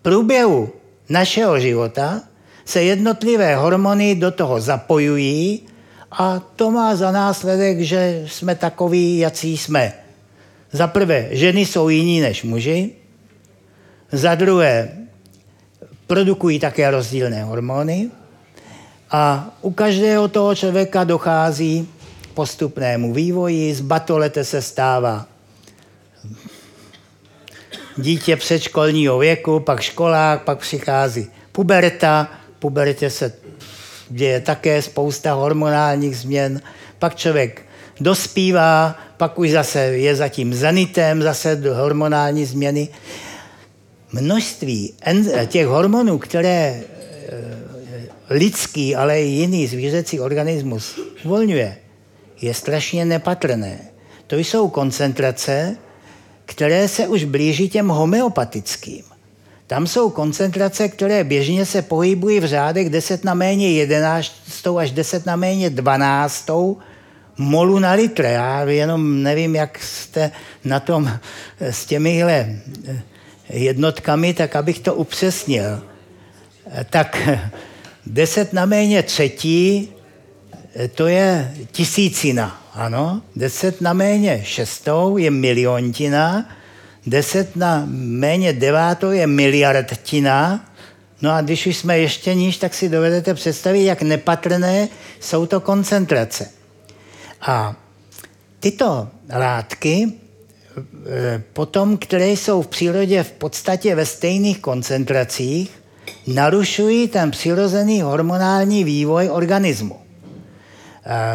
průběhu našeho života se jednotlivé hormony do toho zapojují a to má za následek, že jsme takoví, jací jsme. Za prvé, ženy jsou jiní než muži. Za druhé, produkují také rozdílné hormony. A u každého toho člověka dochází postupnému vývoji. Z batolete se stává dítě předškolního věku, pak školák, pak přichází puberta, pubertě se děje také spousta hormonálních změn, pak člověk dospívá, pak už zase je zatím zenitem, zase hormonální změny. Množství těch hormonů, které lidský, ale i jiný zvířecí organismus uvolňuje, je strašně nepatrné. To jsou koncentrace, které se už blíží těm homeopatickým. Tam jsou koncentrace, které běžně se pohybují v řádech 10 na méně 11 až 10 na méně 12 molu na litr. Já jenom nevím, jak jste na tom s těmihle jednotkami, tak abych to upřesnil. Tak 10 na méně třetí, to je tisícina. Ano, 10 na méně šestou je miliontina, 10 na méně devátou je miliardtina, no a když už jsme ještě níž, tak si dovedete představit, jak nepatrné jsou to koncentrace. A tyto látky, e, potom, které jsou v přírodě v podstatě ve stejných koncentracích, narušují ten přirozený hormonální vývoj organismu.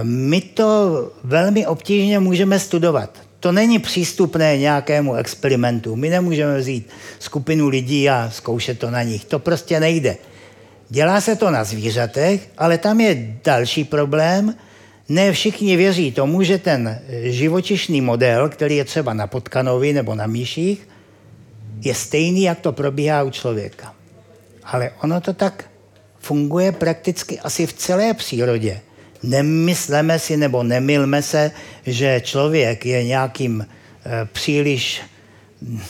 My to velmi obtížně můžeme studovat. To není přístupné nějakému experimentu. My nemůžeme vzít skupinu lidí a zkoušet to na nich. To prostě nejde. Dělá se to na zvířatech, ale tam je další problém. Ne všichni věří tomu, že ten živočišný model, který je třeba na potkanovi nebo na míších, je stejný, jak to probíhá u člověka. Ale ono to tak funguje prakticky asi v celé přírodě. Nemysleme si nebo nemilme se, že člověk je nějakým e, příliš hm,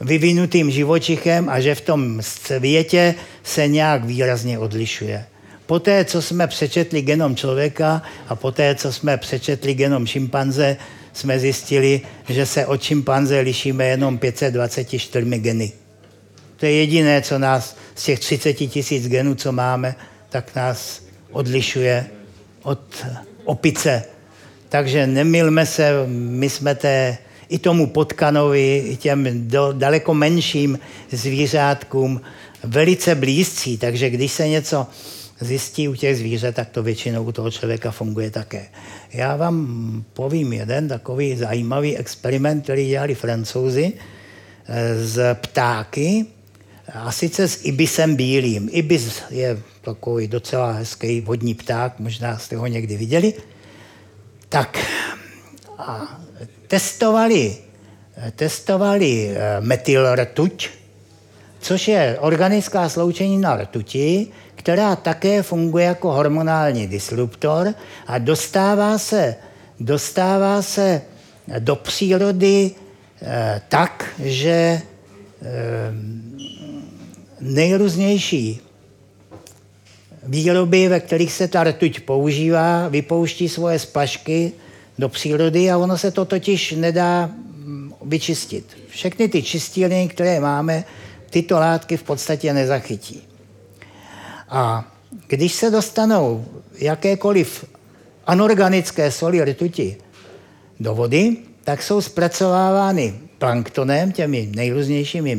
vyvinutým živočichem a že v tom světě se nějak výrazně odlišuje. Poté, co jsme přečetli genom člověka a poté, co jsme přečetli genom šimpanze, jsme zjistili, že se od šimpanze lišíme jenom 524 geny. To je jediné, co nás z těch 30 tisíc genů, co máme, tak nás odlišuje od opice. Takže nemilme se, my jsme té, i tomu potkanovi, i těm do, daleko menším zvířátkům velice blízcí. Takže když se něco zjistí u těch zvířat, tak to většinou u toho člověka funguje také. Já vám povím jeden takový zajímavý experiment, který dělali francouzi eh, z ptáky, a sice s ibisem bílým. Ibis je takový docela hezký vodní pták, možná jste ho někdy viděli. Tak a testovali, testovali eh, metylrtuť, což je organická sloučenina rtuti, která také funguje jako hormonální disruptor a dostává se, dostává se do přírody eh, tak, že eh, nejrůznější výroby, ve kterých se ta rtuť používá, vypouští svoje splašky do přírody a ono se to totiž nedá mm, vyčistit. Všechny ty čistílny, které máme, tyto látky v podstatě nezachytí. A když se dostanou jakékoliv anorganické soli rtuti do vody, tak jsou zpracovávány planktonem, těmi nejrůznějšími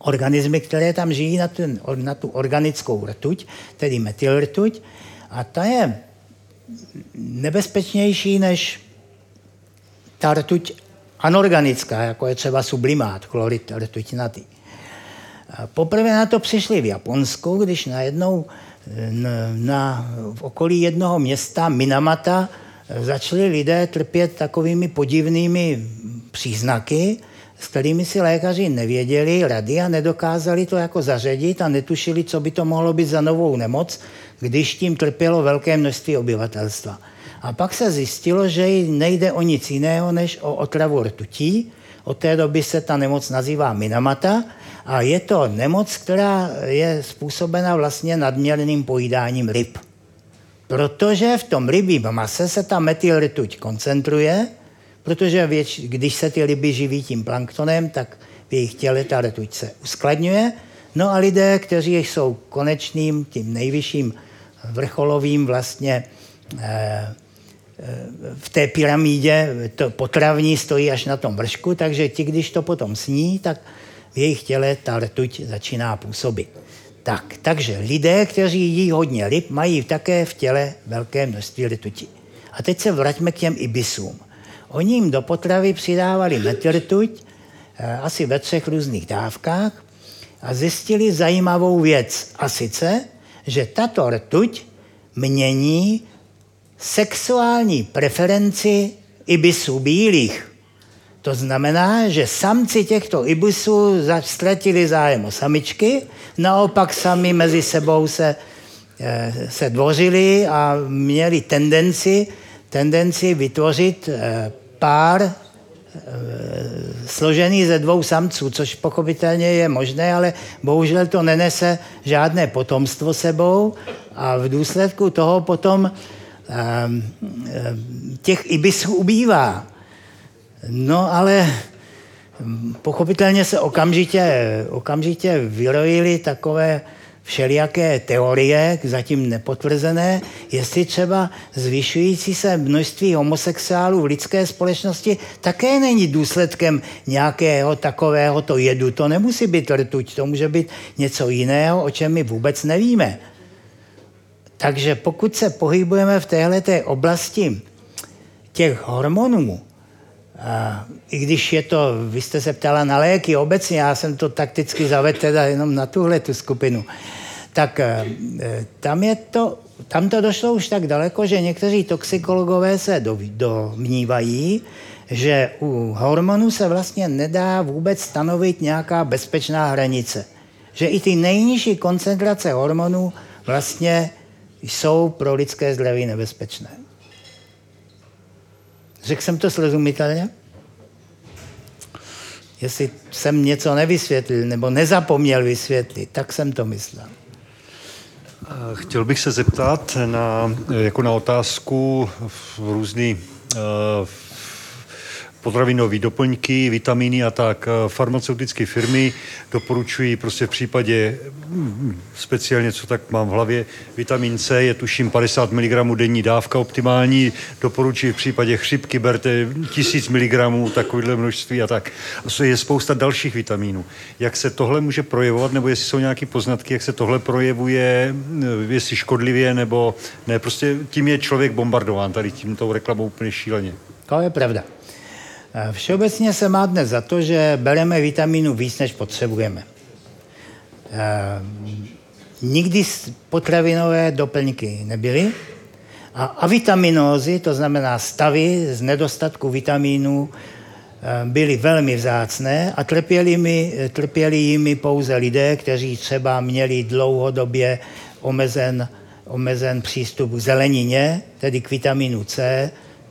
mikroorganismy, které tam žijí na, ten, na tu organickou rtuť, tedy metylrtuť. A ta je nebezpečnější než ta rtuť anorganická, jako je třeba sublimát, chlorid rtuťnatý. Poprvé na to přišli v Japonsku, když najednou eh, na, v okolí jednoho města Minamata začali lidé trpět takovými podivnými příznaky, s kterými si lékaři nevěděli rady a nedokázali to jako zařadit a netušili, co by to mohlo být za novou nemoc, když tím trpělo velké množství obyvatelstva. A pak se zjistilo, že nejde o nic jiného, než o otravu rtutí. Od té doby se ta nemoc nazývá Minamata a je to nemoc, která je způsobena vlastně nadměrným pojídáním ryb. Protože v tom rybím mase se ta metylrtuť koncentruje, protože věč, když se ty ryby živí tím planktonem, tak v jejich těle ta rtuť se uskladňuje. No a lidé, kteří jsou konečným, tím nejvyšším vrcholovým vlastně eh, eh, v té pyramídě to potravní stojí až na tom vršku, takže ti, když to potom sní, tak v jejich těle ta rtuť začíná působit. Tak, takže lidé, kteří jí hodně ryb, mají také v těle velké množství rtuti. A teď se vraťme k těm ibisům. Oni jim do potravy přidávali metyrtuť, eh, asi ve třech různých dávkách, a zjistili zajímavou věc. A sice, že tato rtuť mění sexuální preferenci ibisů bílých. To znamená, že samci těchto ibusů ztratili zájem o samičky, naopak sami mezi sebou se, eh, se dvořili a měli tendenci, tendenci vytvořit eh, pár eh, složený ze dvou samců, což pochopitelně je možné, ale bohužel to nenese žádné potomstvo sebou a v důsledku toho potom těch ibisů ubývá. No ale pochopitelně se okamžitě, okamžitě vyrojily takové všelijaké teorie, zatím nepotvrzené, jestli třeba zvyšující se množství homosexuálů v lidské společnosti také není důsledkem nějakého takového to jedu. To nemusí být rtuť, to může být něco jiného, o čem my vůbec nevíme. Takže pokud se pohybujeme v této oblasti těch hormonů, a I když je to, vy jste se ptala na léky obecně, já jsem to takticky zavedl teda jenom na tuhle tu skupinu, tak eh, tam, je to, tam to došlo už tak daleko, že někteří toxikologové se domnívají, že u hormonů se vlastně nedá vůbec stanovit nějaká bezpečná hranice. Že i ty nejnižší koncentrace hormonů vlastně jsou pro lidské zdraví nebezpečné. Řekl jsem to srozumitelně? Jestli jsem něco nevysvětlil nebo nezapomněl vysvětlit, tak jsem to myslel. Chtěl bych se zeptat na, jako na otázku v různý uh, potravinové doplňky, vitamíny a tak. Farmaceutické firmy doporučují prostě v případě hm, speciálně, co tak mám v hlavě, vitamin C je tuším 50 mg denní dávka optimální, doporučují v případě chřipky berte 1000 mg takovéhle množství a tak. A je spousta dalších vitamínů. Jak se tohle může projevovat, nebo jestli jsou nějaké poznatky, jak se tohle projevuje, jestli škodlivě, nebo ne, prostě tím je člověk bombardován tady tímto reklamou úplně šíleně. To je pravda. Eh, všeobecně se má dnes za to, že bereme vitamínu víc, než potřebujeme. Eh, nikdy potravinové doplňky nebyly a avitaminózy, to znamená stavy z nedostatku vitamínů, eh, byly velmi vzácné a trpěli, mi, trpěli jimi pouze lidé, kteří třeba měli dlouhodobě omezen, omezen přístup k zelenině, tedy k vitamínu C,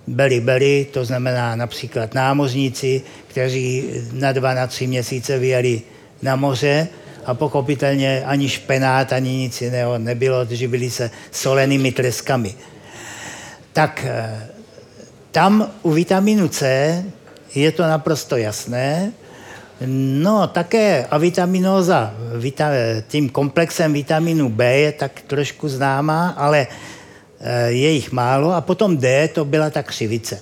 beli-beli, to znamená například námořníci, kteří na dva, na tři měsíce vyjeli na moře a pochopitelně ani špenát, ani nic jiného nebylo, živili se solenými treskami. Tak eh, tam u vitaminu C je to naprosto jasné. No, také avitaminóza tím komplexem vitaminu B je tak trošku známá, ale je jich málo a potom D to byla ta křivice.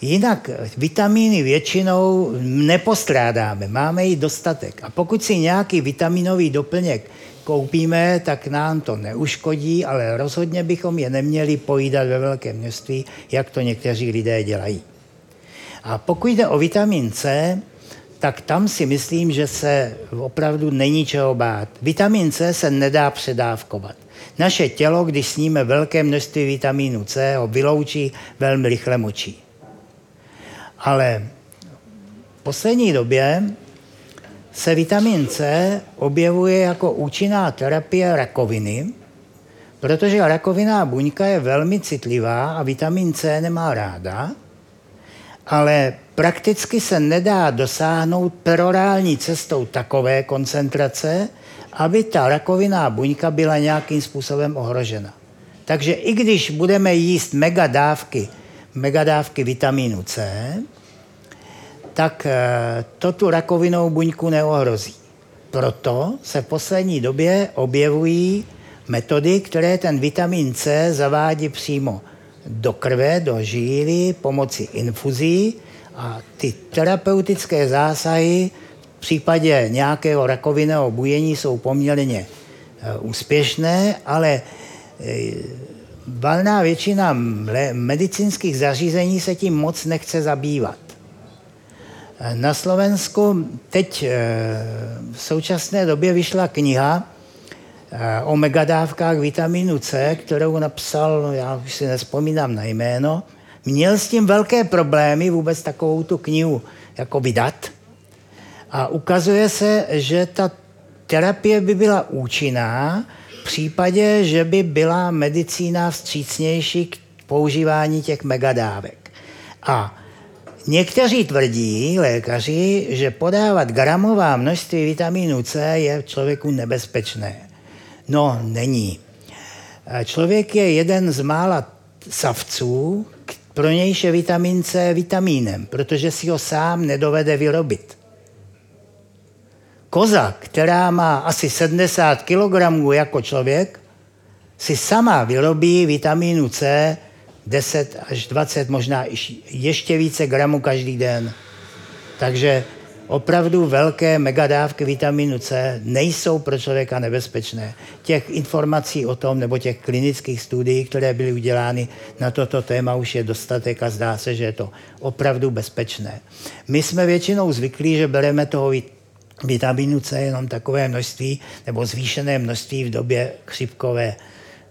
Jinak vitamíny většinou nepostrádáme, máme jich dostatek. A pokud si nějaký vitaminový doplněk koupíme, tak nám to neuškodí, ale rozhodně bychom je neměli pojídat ve velkém množství, jak to někteří lidé dělají. A pokud jde o vitamin C, tak tam si myslím, že se opravdu není čeho bát. Vitamin C se nedá předávkovat. Naše tělo, když sníme velké množství vitamínu C, ho vyloučí velmi rychle močí. Ale v poslední době se vitamin C objevuje jako účinná terapie rakoviny, protože rakoviná buňka je velmi citlivá a vitamin C nemá ráda, ale prakticky se nedá dosáhnout perorální cestou takové koncentrace, aby ta rakoviná buňka byla nějakým způsobem ohrožena. Takže i když budeme jíst megadávky, megadávky vitamínu C, tak eh, to tu rakovinou buňku neohrozí. Proto se v poslední době objevují metody, které ten vitamin C zavádí přímo do krve, do žíly pomocí infuzí a ty terapeutické zásahy v případě nějakého rakovinného bujení jsou poměrně eh, úspěšné, ale eh, valná většina medicínských zařízení se tím moc nechce zabývat. Eh, na Slovensku teď v současné době vyšla kniha o megadávkách vitamínu C, kterou napsal, já už si nespomínám na jméno, měl s tím velké problémy vůbec takovou tu knihu jako vydat, a ukazuje se, že ta terapie by byla účinná v případě, že by byla medicína vstřícnější k používání těch megadávek. A někteří tvrdí, lékaři, že podávat gramová množství vitamínu C je člověku nebezpečné. No, není. Člověk je jeden z mála savců, pro nějž je vitamin C vitamínem, protože si ho sám nedovede vyrobit. Koza, která má asi 70 kg jako člověk, si sama vyrobí vitamínu C 10 až 20, možná ještě více gramů každý den. Takže opravdu velké megadávky vitamínu C nejsou pro člověka nebezpečné. Těch informací o tom, nebo těch klinických studií, které byly udělány na toto téma, už je dostatek a zdá se, že je to opravdu bezpečné. My jsme většinou zvyklí, že bereme toho vitamínu C jenom takové množství nebo zvýšené množství v době chřipkové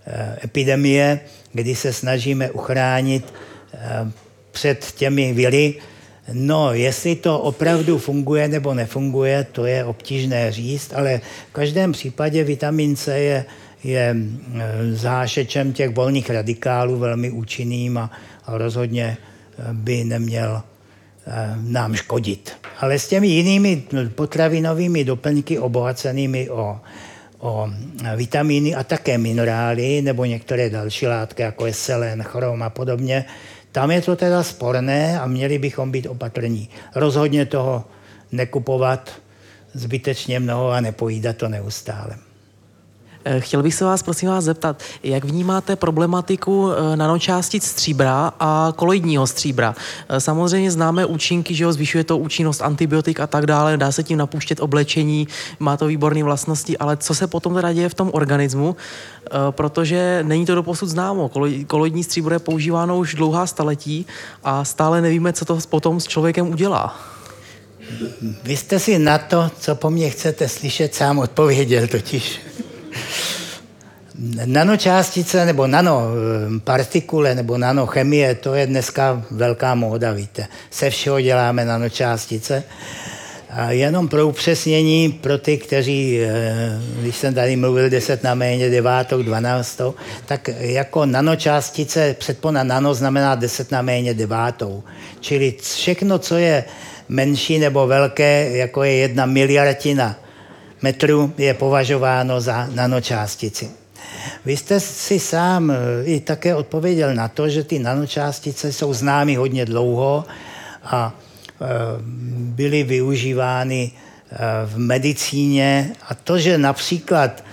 eh, epidemie, kdy se snažíme uchránit eh, před těmi viry. No, jestli to opravdu funguje nebo nefunguje, to je obtížné říct, ale v každém případě vitamin C je, je eh, zášečem těch volných radikálů velmi účinným a, a rozhodně by neměl nám škodit. Ale s těmi jinými potravinovými doplňky obohacenými o, o vitamíny a také minerály nebo některé další látky, jako je selen, chrom a podobně, tam je to teda sporné a měli bychom být opatrní. Rozhodně toho nekupovat zbytečně mnoho a nepojídat to neustále. Eh, chtěl bych se vás, prosím vás, zeptat, jak vnímáte problematiku eh, nanočástic stříbra a koloidního stříbra? Eh, samozřejmě známe účinky, že ho zvyšuje to účinnost antibiotik a tak dále, dá se tím napuštět oblečení, má to výborné vlastnosti, ale co se potom teda děje v tom organismu? Protože není to doposud známo. Koloidní stříbro je používáno už dlouhá staletí a stále nevíme, co to potom s člověkem udělá. Vy jste si na to, co po mně chcete slyšet, sám odpověděl totiž. Nanočástice nebo nanopartikule nebo nanochemie, to je dneska velká móda, víte. Se všeho děláme nanočástice. A jenom pro upřesnění pro ty, kteří, eh, když jsem tady mluvil 10 na méně, 9, 12, tak jako nanočástice, předpona nano znamená 10 na méně 9. Čili všechno, co je menší nebo velké, jako je jedna miliardina metru, je považováno za nanočástici. Vy jste si sám eh, i také odpověděl na to, že ty nanočástice jsou známy hodně dlouho a eh, byly využívány eh, v medicíně a to, že například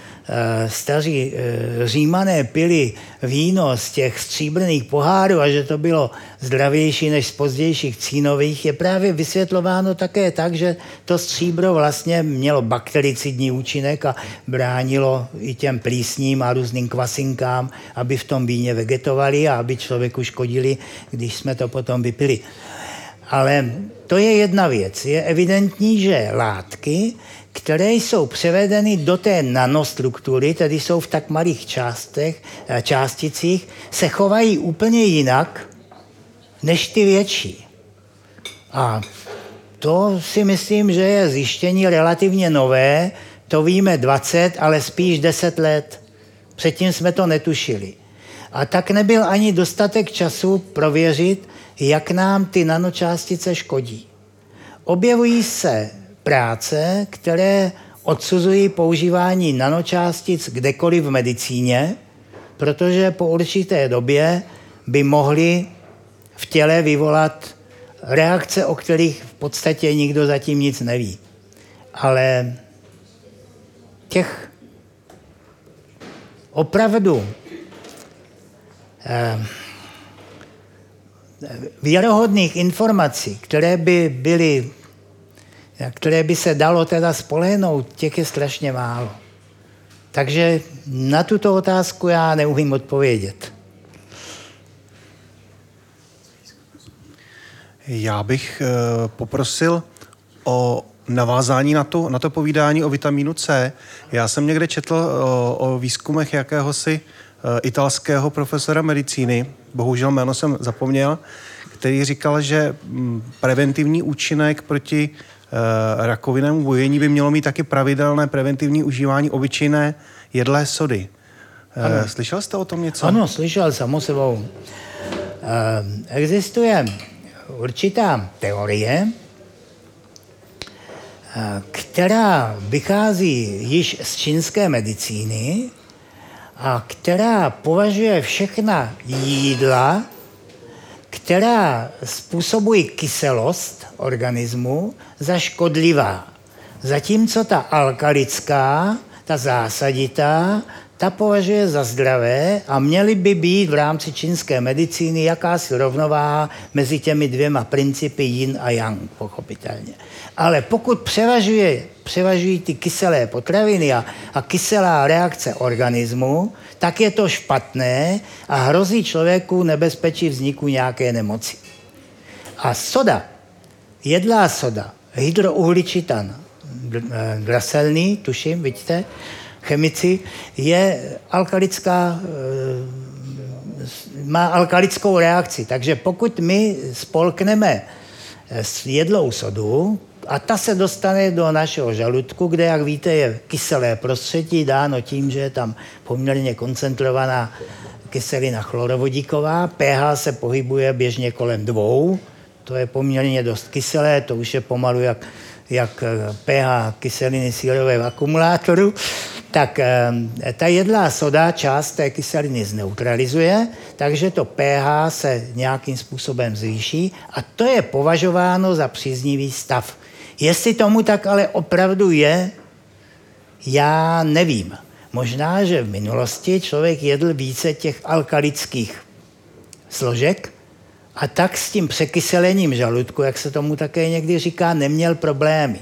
staří eh, římané pili víno z těch stříbrných pohárů a že to bylo zdravější než z pozdějších cínových, je právě vysvětlováno také tak, že to stříbro vlastně mělo baktericidní účinek a bránilo i těm plísním a různým kvasinkám, aby v tom víně vegetovali a aby člověku škodili, když jsme to potom vypili. Ale to je jedna věc. Je evidentní, že látky, které jsou převedeny do té nanostruktury, tedy jsou v tak malých částech, eh, částicích, se chovají úplně jinak než ty větší. A to si myslím, že je zjištění relativně nové, to víme 20, ale spíš 10 let. Předtím jsme to netušili. A tak nebyl ani dostatek času prověřit, jak nám ty nanočástice škodí. Objevují se práce, které odsuzují používání nanočástic kdekoliv v medicíně, protože po určité době by mohly v těle vyvolat reakce, o kterých v podstatě nikdo zatím nic neví. Ale těch opravdu eh, věrohodných informací, které by byly které by se dalo teda spolehnout, těch je strašně málo. Takže na tuto otázku já neumím odpovědět. Já bych e, poprosil o navázání na to, na to povídání o vitamínu C. Já jsem někde četl o, o výzkumech jakéhosi e, italského profesora medicíny, bohužel jméno jsem zapomněl, který říkal, že m, preventivní účinek proti Eh, rakovinnému bojení by mělo mít taky pravidelné preventivní užívání obyčejné jedlé sody. Eh, ano. Slyšel jste o tom něco? Ano, slyšel, samo sebou. Eh, existuje určitá teorie, která vychází již z čínské medicíny a která považuje všechna jídla která způsobují kyselost organismu za škodlivá. Zatímco ta alkalická, ta zásaditá, ta považuje za zdravé a měly by být v rámci čínské medicíny jakási rovnováha mezi těmi dvěma principy yin a yang, pochopitelně. Ale pokud převažuje, převažují ty kyselé potraviny a, a kyselá reakce organismu, tak je to špatné a hrozí člověku nebezpečí vzniku nějaké nemoci. A soda, jedlá soda, hydrouhličitan, eh, graselný, tuším, vidíte, chemici, je alkalická, eh, má alkalickou reakci. Takže pokud my spolkneme s jedlou sodu, a ta se dostane do našeho žaludku, kde, jak víte, je kyselé prostředí, dáno tím, že je tam poměrně koncentrovaná kyselina chlorovodíková. pH se pohybuje běžně kolem dvou, to je poměrně dost kyselé, to už je pomalu jak, jak eh, pH kyseliny sírové v akumulátoru, tak eh, ta jedlá soda část té kyseliny zneutralizuje, takže to pH se nějakým způsobem zvýší a to je považováno za příznivý stav. Jestli tomu tak ale opravdu je, já nevím. Možná, že v minulosti člověk jedl více těch alkalických složek a tak s tím překyselením žaludku, jak se tomu také někdy říká, neměl problémy.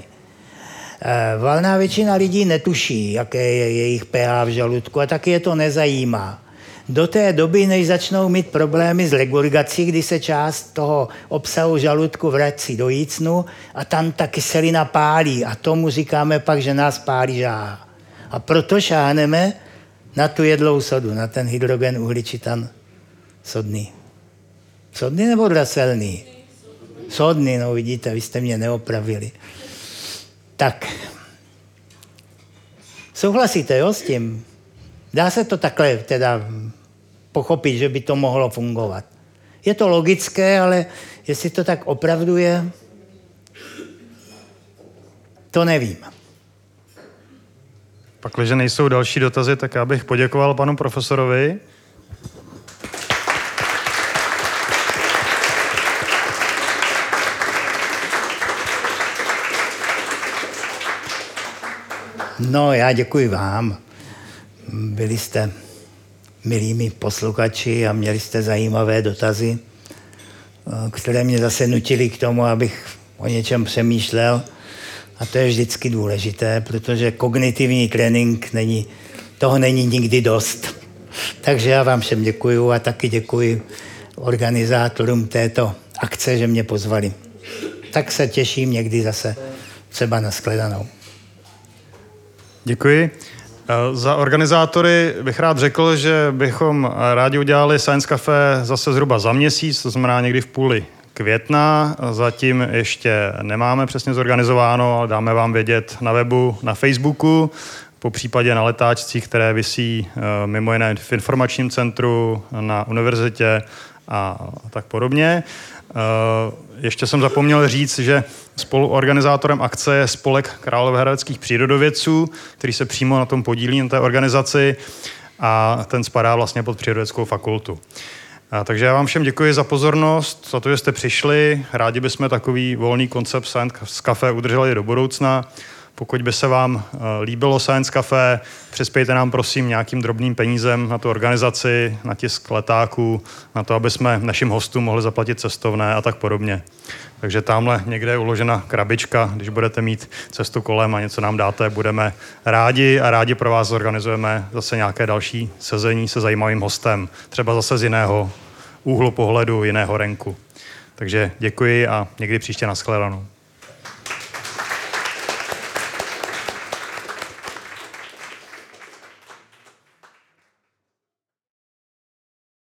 Eh, valná většina lidí netuší, jaké je jejich pH v žaludku a taky je to nezajímá. Do té doby, než začnou mít problémy s regurgací, kdy se část toho obsahu žaludku vrací do jícnu a tam ta kyselina pálí a tomu říkáme pak, že nás pálí žáha. A proto šáhneme na tu jedlou sodu, na ten hydrogen uhličitan sodný. Sodný nebo draselný? Sodný, no vidíte, vy jste mě neopravili. Tak, souhlasíte, jo, s tím? Dá se to takhle teda pochopit, že by to mohlo fungovat. Je to logické, ale jestli to tak opravdu je, to nevím. Pak, když nejsou další dotazy, tak já bych poděkoval panu profesorovi. No, já děkuji vám. Byli jste milými posluchači a měli jste zajímavé dotazy, které mě zase nutili k tomu, abych o něčem přemýšlel. A to je vždycky důležité, protože kognitivní trénink není, toho není nikdy dost. Takže já vám všem děkuji a taky děkuji organizátorům této akce, že mě pozvali. Tak se těším někdy zase třeba na shledanou. Děkuji. Eh, za organizátory bych rád řekl, že bychom rádi udělali Science Cafe zase zhruba za měsíc, to znamená někdy v půli května. Zatím ještě nemáme přesně zorganizováno, ale dáme vám vědět na webu, na Facebooku, po případě na letáčcích, které visí eh, mimo jiné v informačním centru, na univerzitě a tak podobně. Eh, ještě jsem zapomněl říct, že spoluorganizátorem akce je Spolek Královéhradeckých přírodovědců, který se přímo na tom podílí na té organizaci a ten spadá vlastně pod přírodovědskou fakultu. A takže já vám všem děkuji za pozornost, za to, že jste přišli. Rádi bychom takový volný koncept Science Cafe udrželi do budoucna. Pokud by se vám eh, líbilo Science Cafe, přispějte nám prosím nějakým drobným penízem na tu organizaci, na tisk letáků, na to, aby jsme našim hostům mohli zaplatit cestovné a tak podobně. Takže tamhle někde je uložena krabička, když budete mít cestu kolem a něco nám dáte, budeme rádi a rádi pro vás zorganizujeme zase nějaké další sezení se zajímavým hostem, třeba zase z jiného úhlu pohledu, jiného renku. Takže děkuji a někdy příště na shledanou.